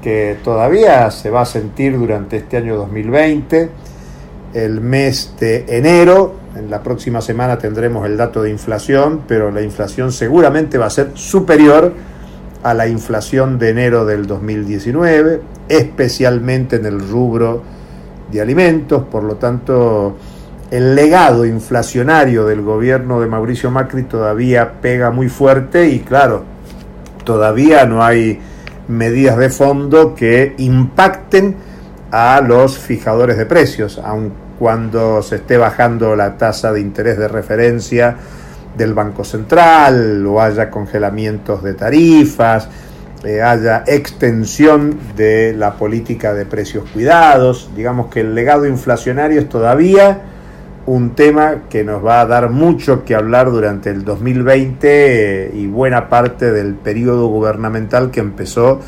que todavía se va a sentir durante este año 2020. El mes de enero, en la próxima semana tendremos el dato de inflación, pero la inflación seguramente va a ser superior a la inflación de enero del 2019, especialmente en el rubro de alimentos, por lo tanto el legado inflacionario del gobierno de Mauricio Macri todavía pega muy fuerte y claro, todavía no hay medidas de fondo que impacten a los fijadores de precios, aun cuando se esté bajando la tasa de interés de referencia del Banco Central o haya congelamientos de tarifas, eh, haya extensión de la política de precios cuidados, digamos que el legado inflacionario es todavía un tema que nos va a dar mucho que hablar durante el 2020 eh, y buena parte del periodo gubernamental que empezó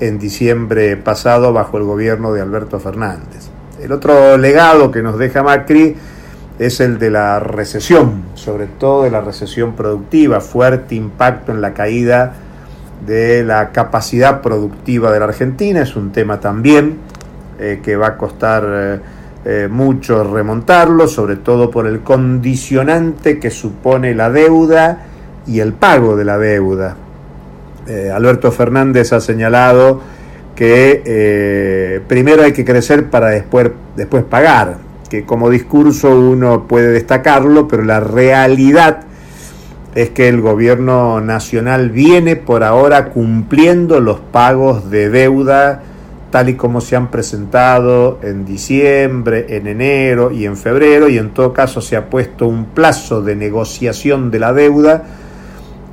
en diciembre pasado bajo el gobierno de Alberto Fernández. El otro legado que nos deja Macri es el de la recesión, sobre todo de la recesión productiva, fuerte impacto en la caída de la capacidad productiva de la Argentina, es un tema también eh, que va a costar eh, eh, mucho remontarlo, sobre todo por el condicionante que supone la deuda y el pago de la deuda. Alberto Fernández ha señalado que primero hay que crecer para después, después pagar, como discurso uno puede destacarlo, pero la realidad es que el gobierno nacional viene por ahora cumpliendo los pagos de deuda tal y como se han presentado en diciembre, en enero y en febrero, y en todo caso se ha puesto un plazo de negociación de la deuda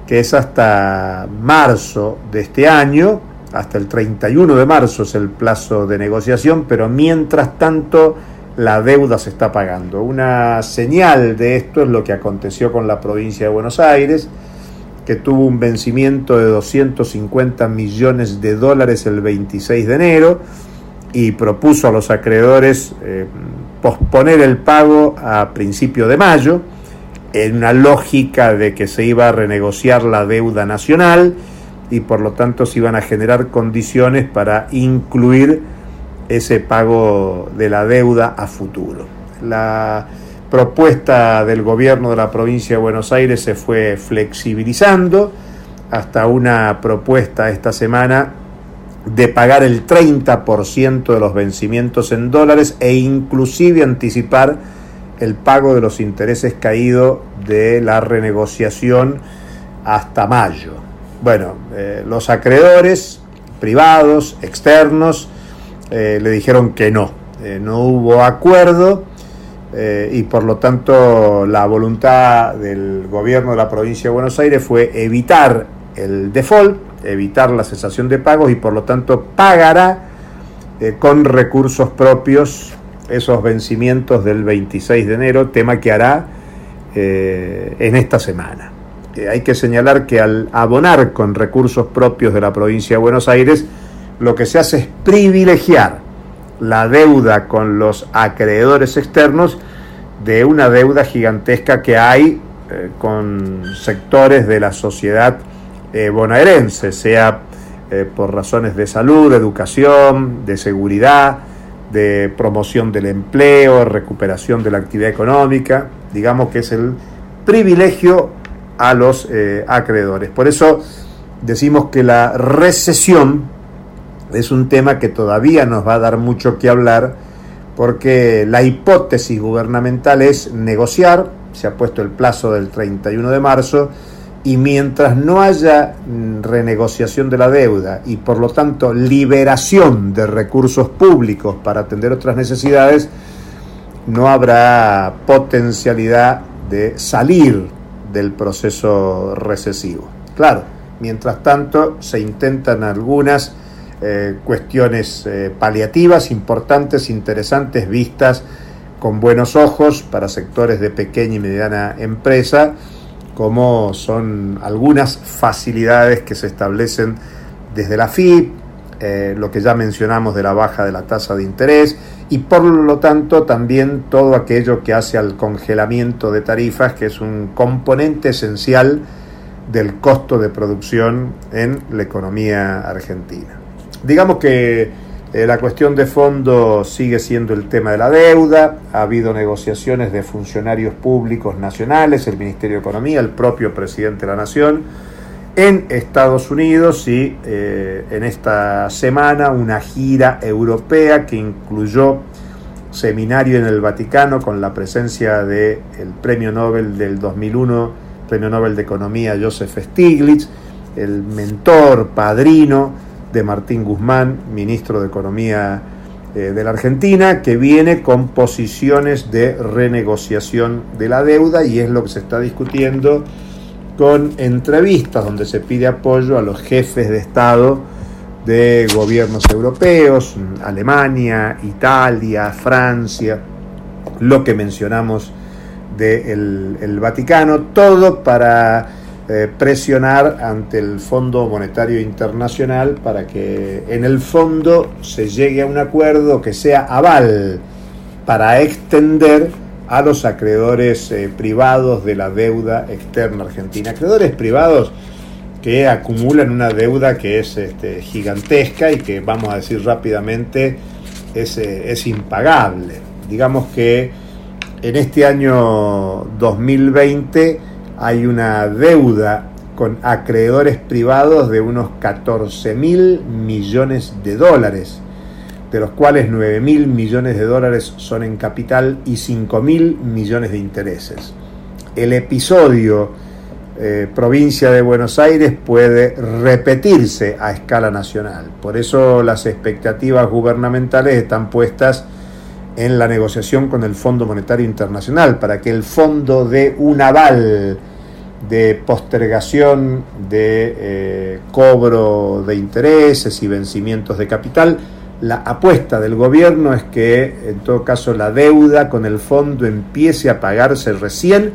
que es hasta marzo de este año, hasta el 31 de marzo es el plazo de negociación, pero mientras tanto la deuda se está pagando. Una señal de esto es lo que aconteció con la provincia de Buenos Aires, que tuvo un vencimiento de 250 millones de dólares el 26 de enero y propuso a los acreedores eh, posponer el pago a principio de mayo, en una lógica de que se iba a renegociar la deuda nacional y por lo tanto se iban a generar condiciones para incluir ese pago de la deuda a futuro. La propuesta del gobierno de la provincia de Buenos Aires se fue flexibilizando hasta una propuesta esta semana de pagar el 30% de los vencimientos en dólares e inclusive anticipar el pago de los intereses caídos de la renegociación hasta mayo. Bueno, eh, los acreedores privados, externos, eh, le dijeron que no, eh, no hubo acuerdo eh, y por lo tanto la voluntad del gobierno de la provincia de Buenos Aires fue evitar el default, evitar la cesación de pagos y por lo tanto pagará con recursos propios esos vencimientos del 26 de enero, tema que hará en esta semana. hay que señalar que al abonar con recursos propios de la provincia de Buenos Aires, lo que se hace es privilegiar la deuda con los acreedores externos de una deuda gigantesca que hay eh, con sectores de la sociedad eh, bonaerense, sea eh, por razones de salud, de educación, de seguridad, de promoción del empleo, recuperación de la actividad económica, digamos que es el privilegio a los acreedores. Por eso decimos que la recesión es un tema que todavía nos va a dar mucho que hablar porque la hipótesis gubernamental es negociar, se ha puesto el plazo del 31 de marzo, y mientras no haya mm, renegociación de la deuda y por lo tanto liberación de recursos públicos para atender otras necesidades, no habrá potencialidad de salir del proceso recesivo. Claro, mientras tanto se intentan algunas eh, cuestiones eh, paliativas importantes, interesantes, vistas con buenos ojos para sectores de pequeña y mediana empresa, como son algunas facilidades que se establecen desde la FIP, eh, lo que ya mencionamos de la baja de la tasa de interés y por lo tanto también todo aquello que hace al congelamiento de tarifas, que es un componente esencial del costo de producción en la economía argentina. Digamos que eh, la cuestión de fondo sigue siendo el tema de la deuda, ha habido negociaciones de funcionarios públicos nacionales, el Ministerio de Economía, el propio presidente de la Nación, en Estados Unidos y eh, en esta semana una gira europea que incluyó seminario en el Vaticano con la presencia del Premio Nobel del 2001, Premio Nobel de Economía Joseph Stiglitz, el mentor, padrino, de Martín Guzmán, ministro de Economía eh, de la Argentina, que viene con posiciones de renegociación de la deuda y es lo que se está discutiendo con entrevistas donde se pide apoyo a los jefes de Estado de gobiernos europeos, Alemania, Italia, Francia, lo que mencionamos del el Vaticano, todo para eh, presionar ante el Fondo Monetario Internacional para que en el fondo se llegue a un acuerdo que sea aval para extender a los acreedores eh, privados de la deuda externa argentina. Acreedores privados que acumulan una deuda que es este, gigantesca y que, vamos a decir rápidamente, es, eh, es impagable. Digamos que en este año 2020 hay una deuda con acreedores privados de unos 14 mil millones de dólares, de los cuales 9 mil millones de dólares son en capital y 5 mil millones de intereses. El episodio eh, provincia de Buenos Aires puede repetirse a escala nacional. Por eso las expectativas gubernamentales están puestas en la negociación con el Fondo Monetario Internacional para que el fondo dé un aval de postergación de eh, cobro de intereses y vencimientos de capital. La apuesta del gobierno es que en todo caso la deuda con el fondo empiece a pagarse recién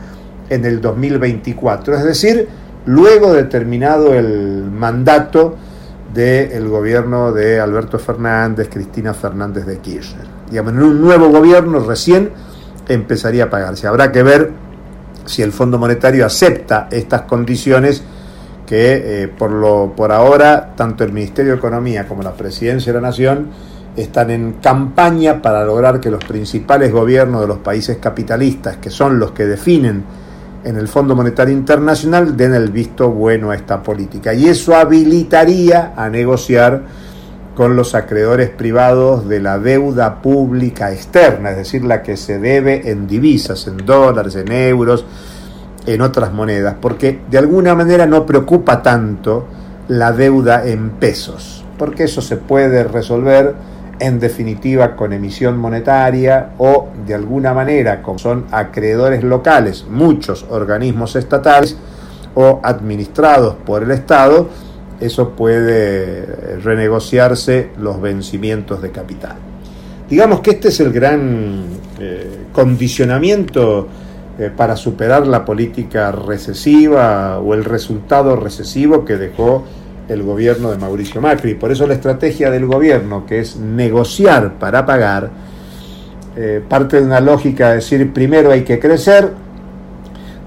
en el 2024, es decir, luego de terminado el mandato del gobierno de Alberto Fernández, Cristina Fernández de Kirchner. Digamos, en un nuevo gobierno recién empezaría a pagarse. Habrá que ver si el Fondo Monetario acepta estas condiciones que eh, por, lo, por ahora tanto el Ministerio de Economía como la Presidencia de la Nación están en campaña para lograr que los principales gobiernos de los países capitalistas, que son los que definen en el Fondo Monetario Internacional, den el visto bueno a esta política. Y eso habilitaría a negociar con los acreedores privados de la deuda pública externa, es decir, la que se debe en divisas, en dólares, en euros, en otras monedas, porque de alguna manera no preocupa tanto la deuda en pesos, porque eso se puede resolver en definitiva con emisión monetaria o de alguna manera como son acreedores locales, muchos organismos estatales o administrados por el Estado, eso puede renegociarse los vencimientos de capital. Digamos que este es el gran eh, condicionamiento eh, para superar la política recesiva o el resultado recesivo que dejó el gobierno de Mauricio Macri. Por eso la estrategia del gobierno, que es negociar para pagar, eh, parte de una lógica de decir primero hay que crecer,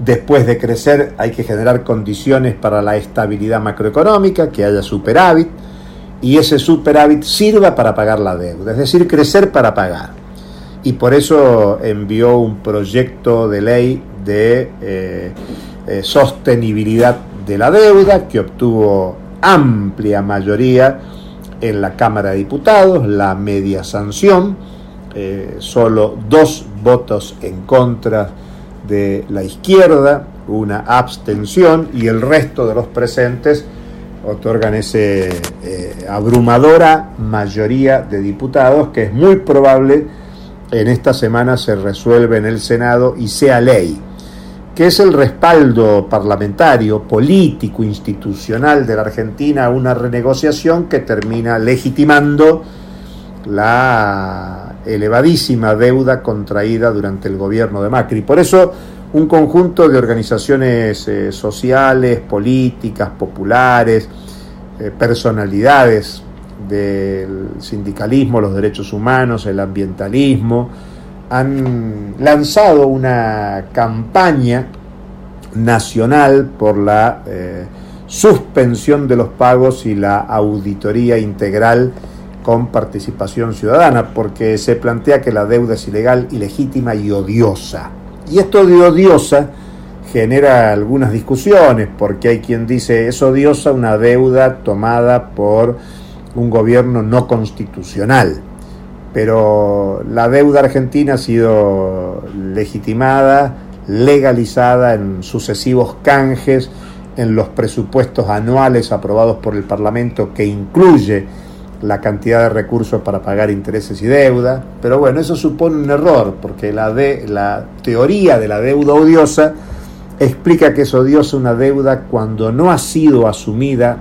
Después de crecer hay que generar condiciones para la estabilidad macroeconómica, que haya superávit, y ese superávit sirva para pagar la deuda, es decir, crecer para pagar. Y por eso envió un proyecto de ley de eh, eh, sostenibilidad de la deuda que obtuvo amplia mayoría en la Cámara de Diputados, la media sanción, eh, solo dos votos en contra de la izquierda, una abstención y el resto de los presentes otorgan esa eh, abrumadora mayoría de diputados que es muy probable en esta semana se resuelve en el Senado y sea ley, que es el respaldo parlamentario, político, institucional de la Argentina a una renegociación que termina legitimando la elevadísima deuda contraída durante el gobierno de Macri. Por eso un conjunto de organizaciones eh, sociales, políticas, populares, eh, personalidades del sindicalismo, los derechos humanos, el ambientalismo, han lanzado una campaña nacional por la eh, suspensión de los pagos y la auditoría integral con participación ciudadana, porque se plantea que la deuda es ilegal, ilegítima y odiosa. Y esto de odiosa genera algunas discusiones, porque hay quien dice es odiosa una deuda tomada por un gobierno no constitucional. Pero la deuda argentina ha sido legitimada, legalizada en sucesivos canjes, en los presupuestos anuales aprobados por el Parlamento que incluye la cantidad de recursos para pagar intereses y deuda, pero bueno, eso supone un error, porque la, de, la teoría de la deuda odiosa explica que es odiosa una deuda cuando no ha sido asumida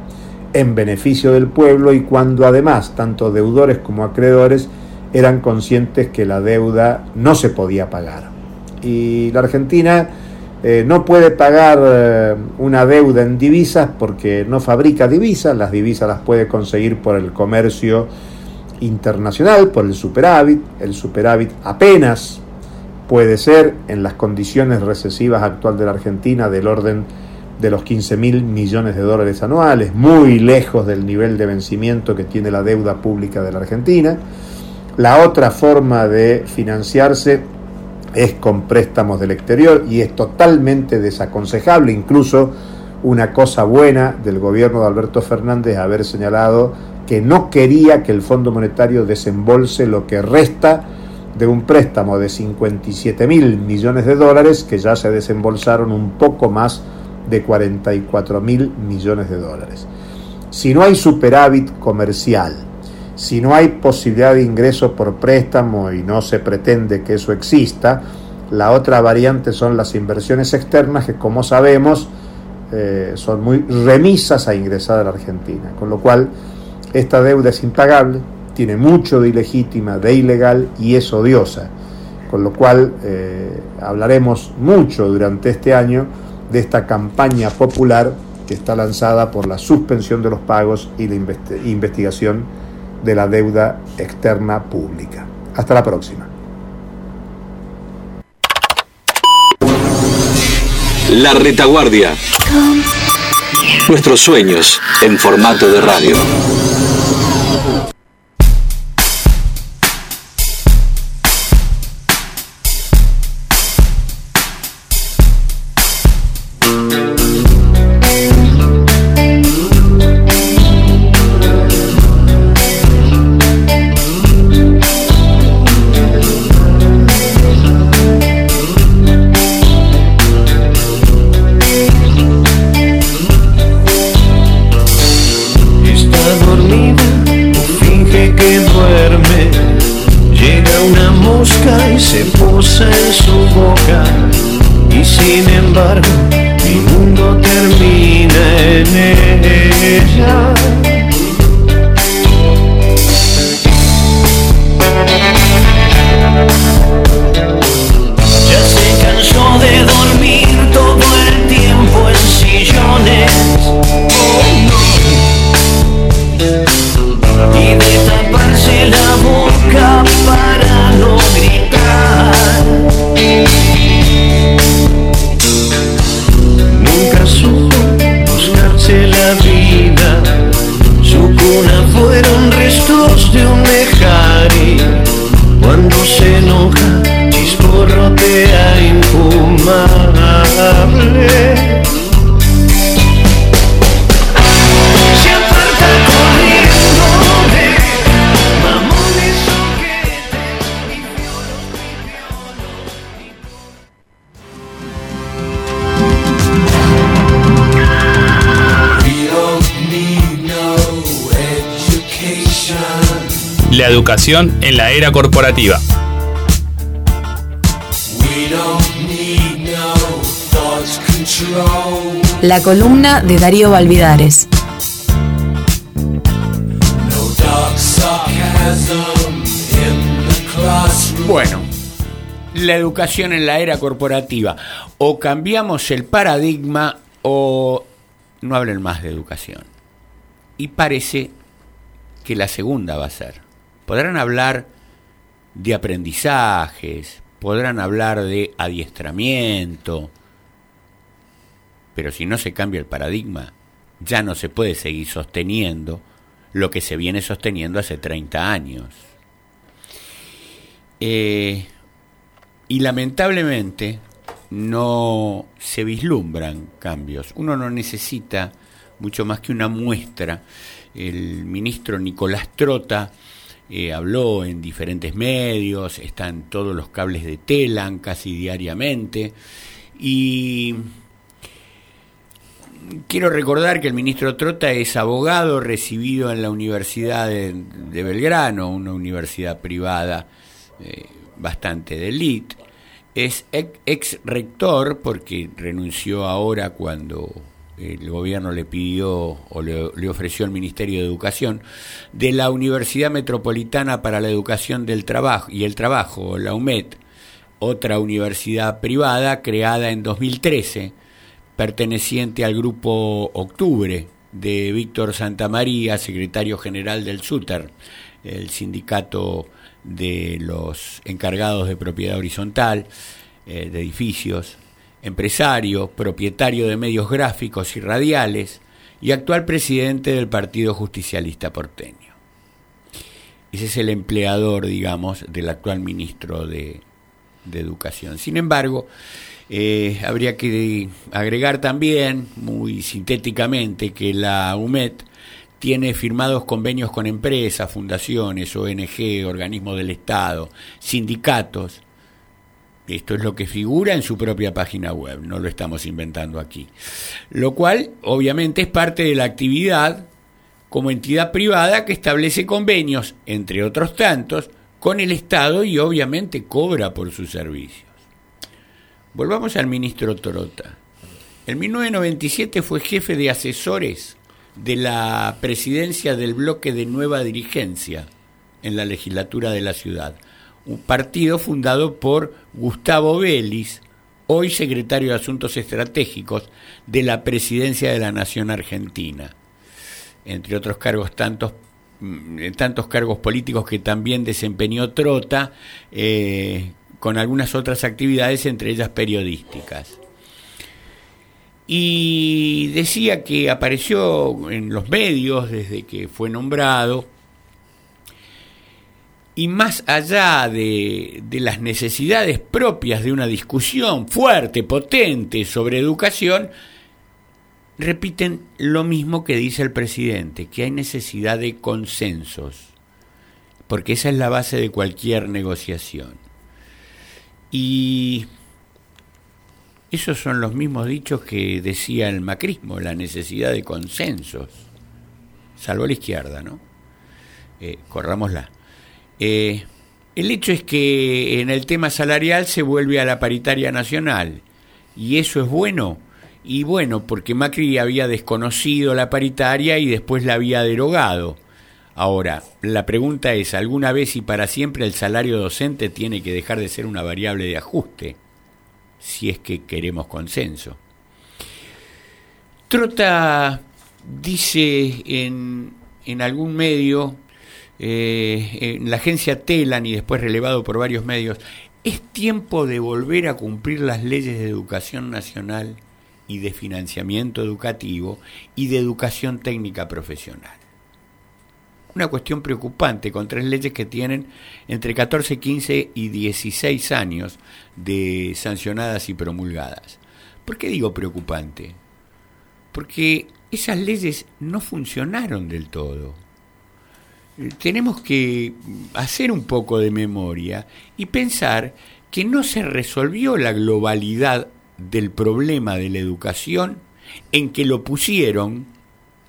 en beneficio del pueblo y cuando además tanto deudores como acreedores eran conscientes que la deuda no se podía pagar. Y la Argentina eh, no puede pagar eh, una deuda en divisas porque no fabrica divisas, las divisas las puede conseguir por el comercio internacional, por el superávit. El superávit apenas puede ser en las condiciones recesivas actual de la Argentina del orden de los 15 mil millones de dólares anuales, muy lejos del nivel de vencimiento que tiene la deuda pública de la Argentina. La otra forma de financiarse es con préstamos del exterior y es totalmente desaconsejable, incluso una cosa buena del gobierno de Alberto Fernández haber señalado que no quería que el Fondo Monetario desembolse lo que resta de un préstamo de 57 mil millones de dólares que ya se desembolsaron un poco más de 44 mil millones de dólares. Si no hay superávit comercial, si no hay posibilidad de ingresos por préstamo y no se pretende que eso exista, la otra variante son las inversiones externas que como sabemos eh, son muy remisas a ingresar a la Argentina, con lo cual esta deuda es impagable, tiene mucho de ilegítima, de ilegal y es odiosa, con lo cual eh, hablaremos mucho durante este año de esta campaña popular que está lanzada por la suspensión de los pagos y la investigación de la deuda externa pública. Hasta la próxima.
La retaguardia. Nuestros sueños en formato de radio.
En la era corporativa.
La columna de Darío Valvidares.
Bueno, la educación en la era corporativa. O cambiamos el paradigma o no hablen más de educación. Y parece que la segunda va a ser podrán hablar de aprendizajes, podrán hablar de adiestramiento, pero si no se cambia el paradigma, ya no se puede seguir sosteniendo lo que se viene sosteniendo hace 30 años. Eh, y lamentablemente no se vislumbran cambios. Uno no necesita mucho más que una muestra. El ministro Nicolás Trota eh, habló en diferentes medios, están todos los cables de Telan casi diariamente. Y quiero recordar que el ministro Trota es abogado recibido en la Universidad de, Belgrano, una universidad privada eh, bastante de elite. Es ex rector porque renunció ahora cuando el gobierno le pidió o le, ofreció al Ministerio de Educación, de la Universidad Metropolitana para la Educación del Trabajo y el Trabajo, la UMED, otra universidad privada creada en 2013, perteneciente al grupo Octubre de Víctor Santamaría, secretario general del SUTER, el sindicato de los encargados de propiedad horizontal eh, de edificios empresario, propietario de medios gráficos y radiales y actual presidente del Partido Justicialista porteño. Ese es el empleador, digamos, del actual ministro de, Educación. Sin embargo, eh, habría que agregar también, muy sintéticamente, que la UMED tiene firmados convenios con empresas, fundaciones, ONG, organismos del Estado, sindicatos, Esto es lo que figura en su propia página web, no lo estamos inventando aquí. Lo cual, obviamente, es parte de la actividad como entidad privada que establece convenios, entre otros tantos, con el Estado y obviamente cobra por sus servicios. Volvamos al ministro Trota. En 1997 fue jefe de asesores de la presidencia del bloque de nueva dirigencia en la legislatura de la ciudad, un partido fundado por Gustavo Vélez, hoy secretario de Asuntos Estratégicos de la presidencia de la Nación Argentina, entre otros cargos tantos mm, tantos cargos políticos que también desempeñó Trota, eh, con algunas otras actividades, entre ellas periodísticas. Y decía que apareció en los medios desde que fue nombrado, y más allá de, las necesidades propias de una discusión fuerte, potente sobre educación, repiten lo mismo que dice el presidente, que hay necesidad de consensos, porque esa es la base de cualquier negociación. Y esos son los mismos dichos que decía el macrismo, la necesidad de consensos, salvo la izquierda, ¿no? Eh, corrámosla. Eh, el hecho es que en el tema salarial se vuelve a la paritaria nacional, y eso es bueno. Y bueno, porque Macri había desconocido la paritaria y después la había derogado. Ahora, la pregunta es, ¿alguna vez y para siempre el salario docente tiene que dejar de ser una variable de ajuste? Si es que queremos consenso. Trota dice en, en algún medio, eh, en la agencia Telan y después relevado por varios medios, es tiempo de volver a cumplir las leyes de educación nacional y de financiamiento educativo y de educación técnica profesional una cuestión preocupante con tres leyes que tienen entre 14, 15 y 16 años de sancionadas y promulgadas. ¿Por qué digo preocupante? Porque esas leyes no funcionaron del todo. Tenemos que hacer un poco de memoria y pensar que no se resolvió la globalidad del problema de la educación en que lo pusieron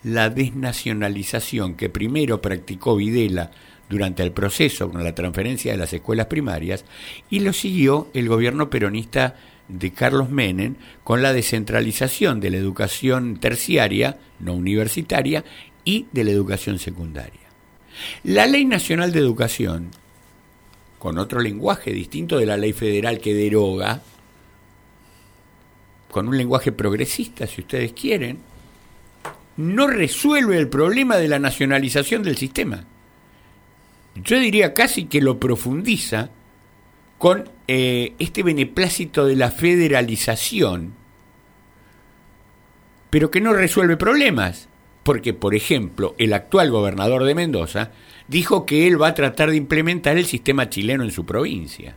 la desnacionalización que primero practicó Videla durante el proceso con la transferencia de las escuelas primarias y lo siguió el gobierno peronista de Carlos Menem con la descentralización de la educación terciaria, no universitaria, y de la educación secundaria. La Ley Nacional de Educación, con otro lenguaje distinto de la ley federal que deroga, con un lenguaje progresista, si ustedes quieren, no resuelve el problema de la nacionalización del sistema. Yo diría casi que lo profundiza con eh, este beneplácito de la federalización, pero que no resuelve problemas. Porque, por ejemplo, el actual gobernador de Mendoza dijo que él va a tratar de implementar el sistema chileno en su provincia.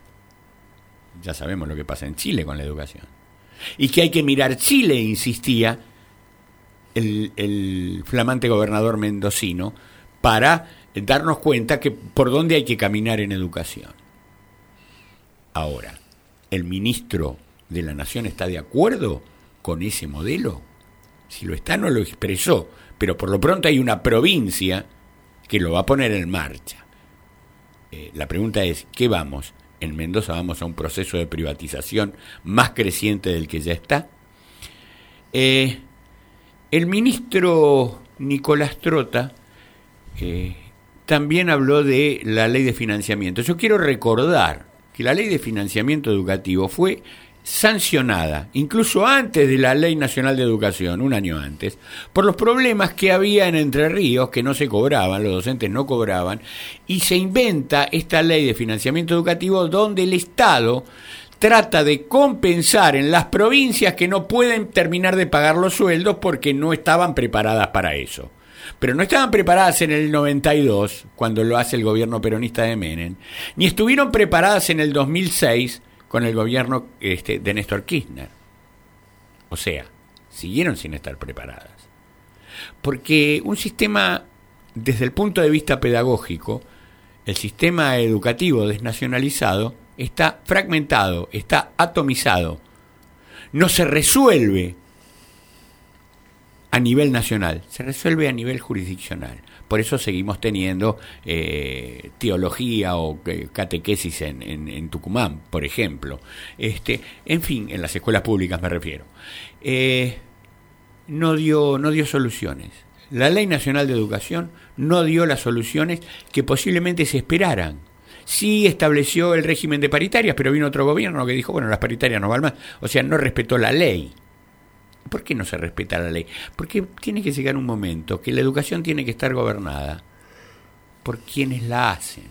Ya sabemos lo que pasa en Chile con la educación. Y que hay que mirar Chile, insistía, el, flamante gobernador mendocino para darnos cuenta que por dónde hay que caminar en educación. Ahora, ¿el ministro de la Nación está de acuerdo con ese modelo? Si lo está, no lo expresó, pero por lo pronto hay una provincia que lo va a poner en marcha. Eh, la pregunta es, ¿qué vamos? En Mendoza vamos a un proceso de privatización más creciente del que ya está. Eh, el ministro Nicolás Trota eh, también habló de la ley de financiamiento. Yo quiero recordar que la ley de financiamiento educativo fue sancionada, incluso antes de la Ley Nacional de Educación, un año antes, por los problemas que había en Entre Ríos, que no se cobraban, los docentes no cobraban, y se inventa esta ley de financiamiento educativo donde el Estado trata de compensar en las provincias que no pueden terminar de pagar los sueldos porque no estaban preparadas para eso. Pero no estaban preparadas en el 92, cuando lo hace el gobierno peronista de Menem, ni estuvieron preparadas en el 2006 con el gobierno este, de Néstor Kirchner. O sea, siguieron sin estar preparadas. Porque un sistema, desde el punto de vista pedagógico, el sistema educativo desnacionalizado está fragmentado, está atomizado, no se resuelve a nivel nacional, se resuelve a nivel jurisdiccional. Por eso seguimos teniendo eh, teología o eh, catequesis en, en- Tucumán, por ejemplo. Este, en fin, en las escuelas públicas me refiero. Eh, no, dio, no dio soluciones. La Ley Nacional de Educación no dio las soluciones que posiblemente se esperaran. Sí estableció el régimen de paritarias, pero vino otro gobierno que dijo, bueno, las paritarias no van más. O sea, no respetó la ley. ¿Por qué no se respeta la ley? Porque tiene que llegar un momento que la educación tiene que estar gobernada por quienes la hacen.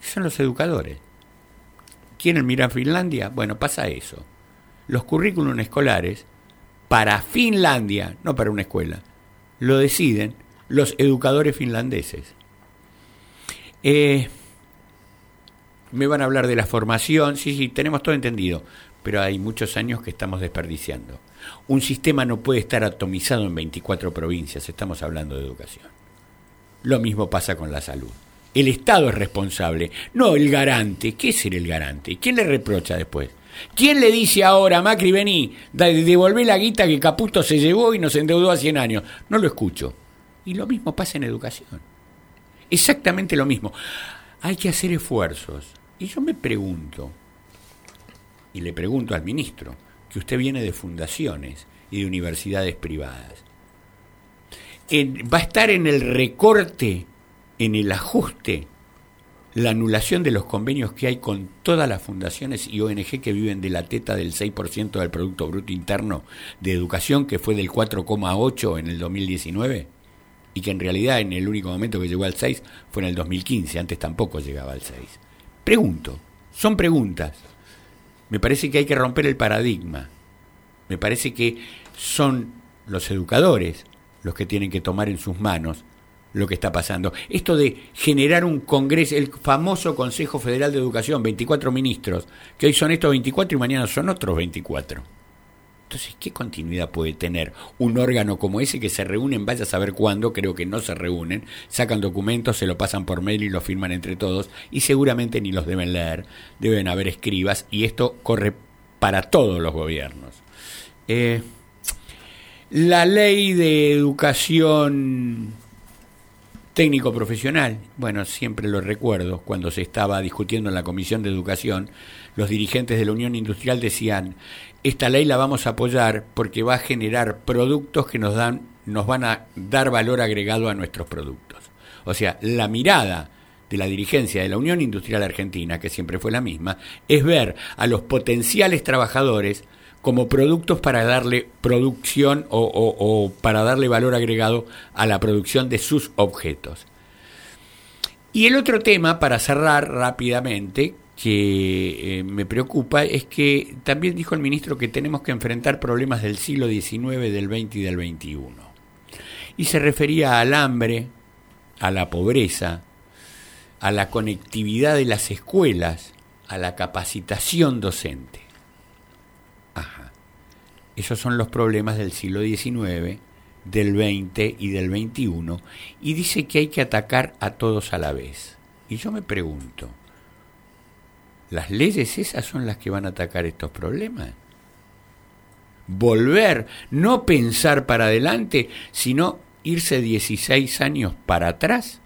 Son los educadores. ¿Quieren mirar Finlandia? Bueno, pasa eso. Los currículum escolares para Finlandia, no para una escuela, lo deciden los educadores finlandeses. Eh, me van a hablar de la formación, sí, sí, tenemos todo entendido, pero hay muchos años que estamos desperdiciando. Un sistema no puede estar atomizado en 24 provincias, estamos hablando de educación. Lo mismo pasa con la salud. El Estado es responsable, no el garante. ¿Qué es ser el garante? ¿Quién le reprocha después? ¿Quién le dice ahora, Macri, vení, devolvé la guita que Caputo se llevó y nos endeudó a 100 años? No lo escucho. Y lo mismo pasa en educación. Exactamente lo mismo. Hay que hacer esfuerzos. Y yo me pregunto, y le pregunto al ministro, que usted viene de fundaciones y de universidades privadas. ¿Va a estar en el recorte, en el ajuste, la anulación de los convenios que hay con todas las fundaciones y ONG que viven de la teta del 6% del Producto Bruto Interno de Educación, que fue del 4,8 en el 2019? y que en realidad en el único momento que llegó al 6 fue en el 2015, antes tampoco llegaba al 6. Pregunto, son preguntas. Me parece que hay que romper el paradigma. Me parece que son los educadores los que tienen que tomar en sus manos lo que está pasando. Esto de generar un congreso, el famoso Consejo Federal de Educación, 24 ministros, que hoy son estos 24 y mañana son otros 24. Entonces, ¿qué continuidad puede tener un órgano como ese que se reúnen, vaya a saber cuándo, creo que no se reúnen, sacan documentos, se lo pasan por mail y lo firman entre todos y seguramente ni los deben leer, deben haber escribas y esto corre para todos los gobiernos. Eh, la ley de educación técnico profesional, bueno, siempre lo recuerdo, cuando se estaba discutiendo en la Comisión de Educación, los dirigentes de la Unión Industrial decían, esta ley la vamos a apoyar porque va a generar productos que nos dan nos van a dar valor agregado a nuestros productos. O sea, la mirada de la dirigencia de la Unión Industrial Argentina, que siempre fue la misma, es ver a los potenciales trabajadores como productos para darle producción o, o- o para darle valor agregado a la producción de sus objetos. Y el otro tema, para cerrar rápidamente, que eh, me preocupa, es que también dijo el ministro que tenemos que enfrentar problemas del siglo XIX, del XX y del XXI. Y se refería al hambre, a la pobreza, a la conectividad de las escuelas, a la capacitación docente. Ajá. Esos son los problemas del siglo XIX, del XX y del XXI. Y dice que hay que atacar a todos a la vez. Y yo me pregunto, ¿las leyes esas son las que van a atacar estos problemas? Volver, no pensar para adelante, sino irse 16 años para atrás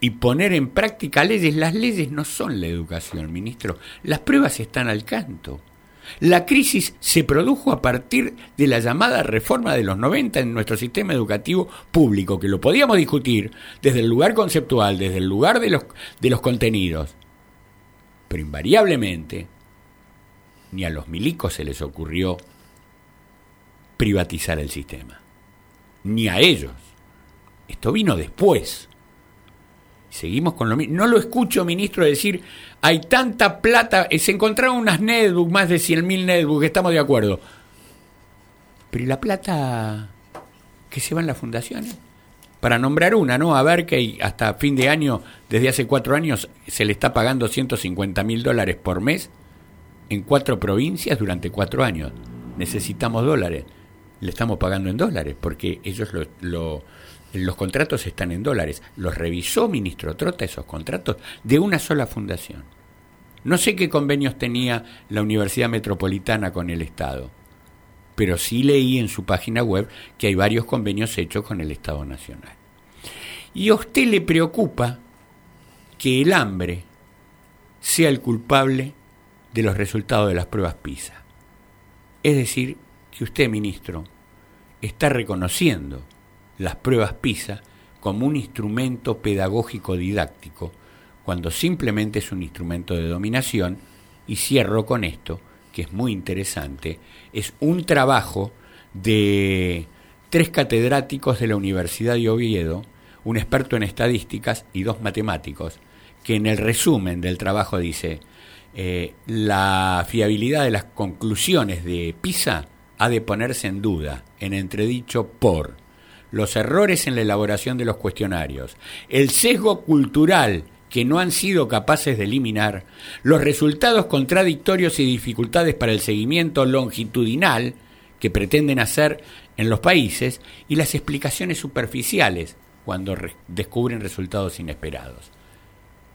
y poner en práctica leyes. Las leyes no son la educación, ministro. Las pruebas están al canto. La crisis se produjo a partir de la llamada reforma de los 90 en nuestro sistema educativo público, que lo podíamos discutir desde el lugar conceptual, desde el lugar de los, de los contenidos. Pero invariablemente, ni a los milicos se les ocurrió privatizar el sistema. Ni a ellos. Esto vino después. Seguimos con lo mismo. No lo escucho, ministro, decir, hay tanta plata, eh, se encontraron unas netbooks, más de 100.000 netbooks, estamos de acuerdo. Pero ¿y la plata que se va en las fundaciones? Para nombrar una, ¿no? A que hasta fin de año, desde hace cuatro años, se le está pagando 150 mil dólares por mes en cuatro provincias durante cuatro años. Necesitamos dólares. Le estamos pagando en dólares porque ellos lo, lo, los contratos están en dólares. Los revisó ministro Trota esos contratos de una sola fundación. No sé qué convenios tenía la Universidad Metropolitana con el Estado, pero sí leí en su página web que hay varios convenios hechos con el Estado Nacional. Y a usted le preocupa que el hambre sea el culpable de los resultados de las pruebas PISA. Es decir, que usted, ministro, está reconociendo las pruebas PISA como un instrumento pedagógico didáctico, cuando simplemente es un instrumento de dominación, y cierro con esto, que es muy interesante, es un trabajo de tres catedráticos de la Universidad de Oviedo, un experto en estadísticas y dos matemáticos, que en el resumen del trabajo dice, eh, la fiabilidad de las conclusiones de PISA ha de ponerse en duda, en entredicho por los errores en la elaboración de los cuestionarios, el sesgo cultural que no han sido capaces de eliminar, los resultados contradictorios y dificultades para el seguimiento longitudinal que pretenden hacer en los países y las explicaciones superficiales cuando descubren resultados inesperados.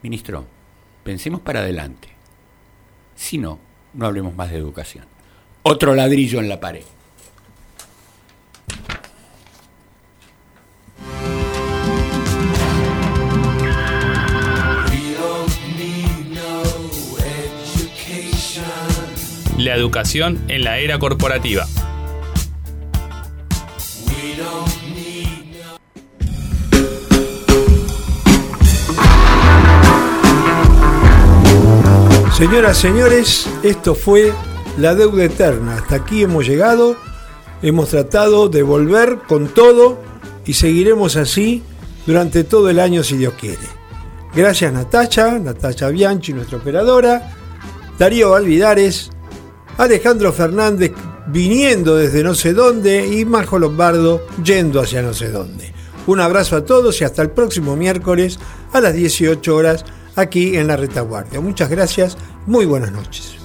Ministro, pensemos para adelante. Si no, no hablemos más de educación. Otro ladrillo en la pared.
La educación en la era corporativa.
Señoras, señores, esto fue La Deuda Eterna. Hasta aquí hemos llegado. Hemos tratado de volver con todo y seguiremos así durante todo el año si Dios quiere. Gracias Natacha, Natacha Bianchi, nuestra operadora, Darío Alvidares, Alejandro Fernández viniendo desde no sé dónde y Majo Lombardo yendo hacia no sé dónde. Un abrazo a todos y hasta el próximo miércoles a las 18 horas aquí en la retaguardia. Muchas gracias, muy buenas noches.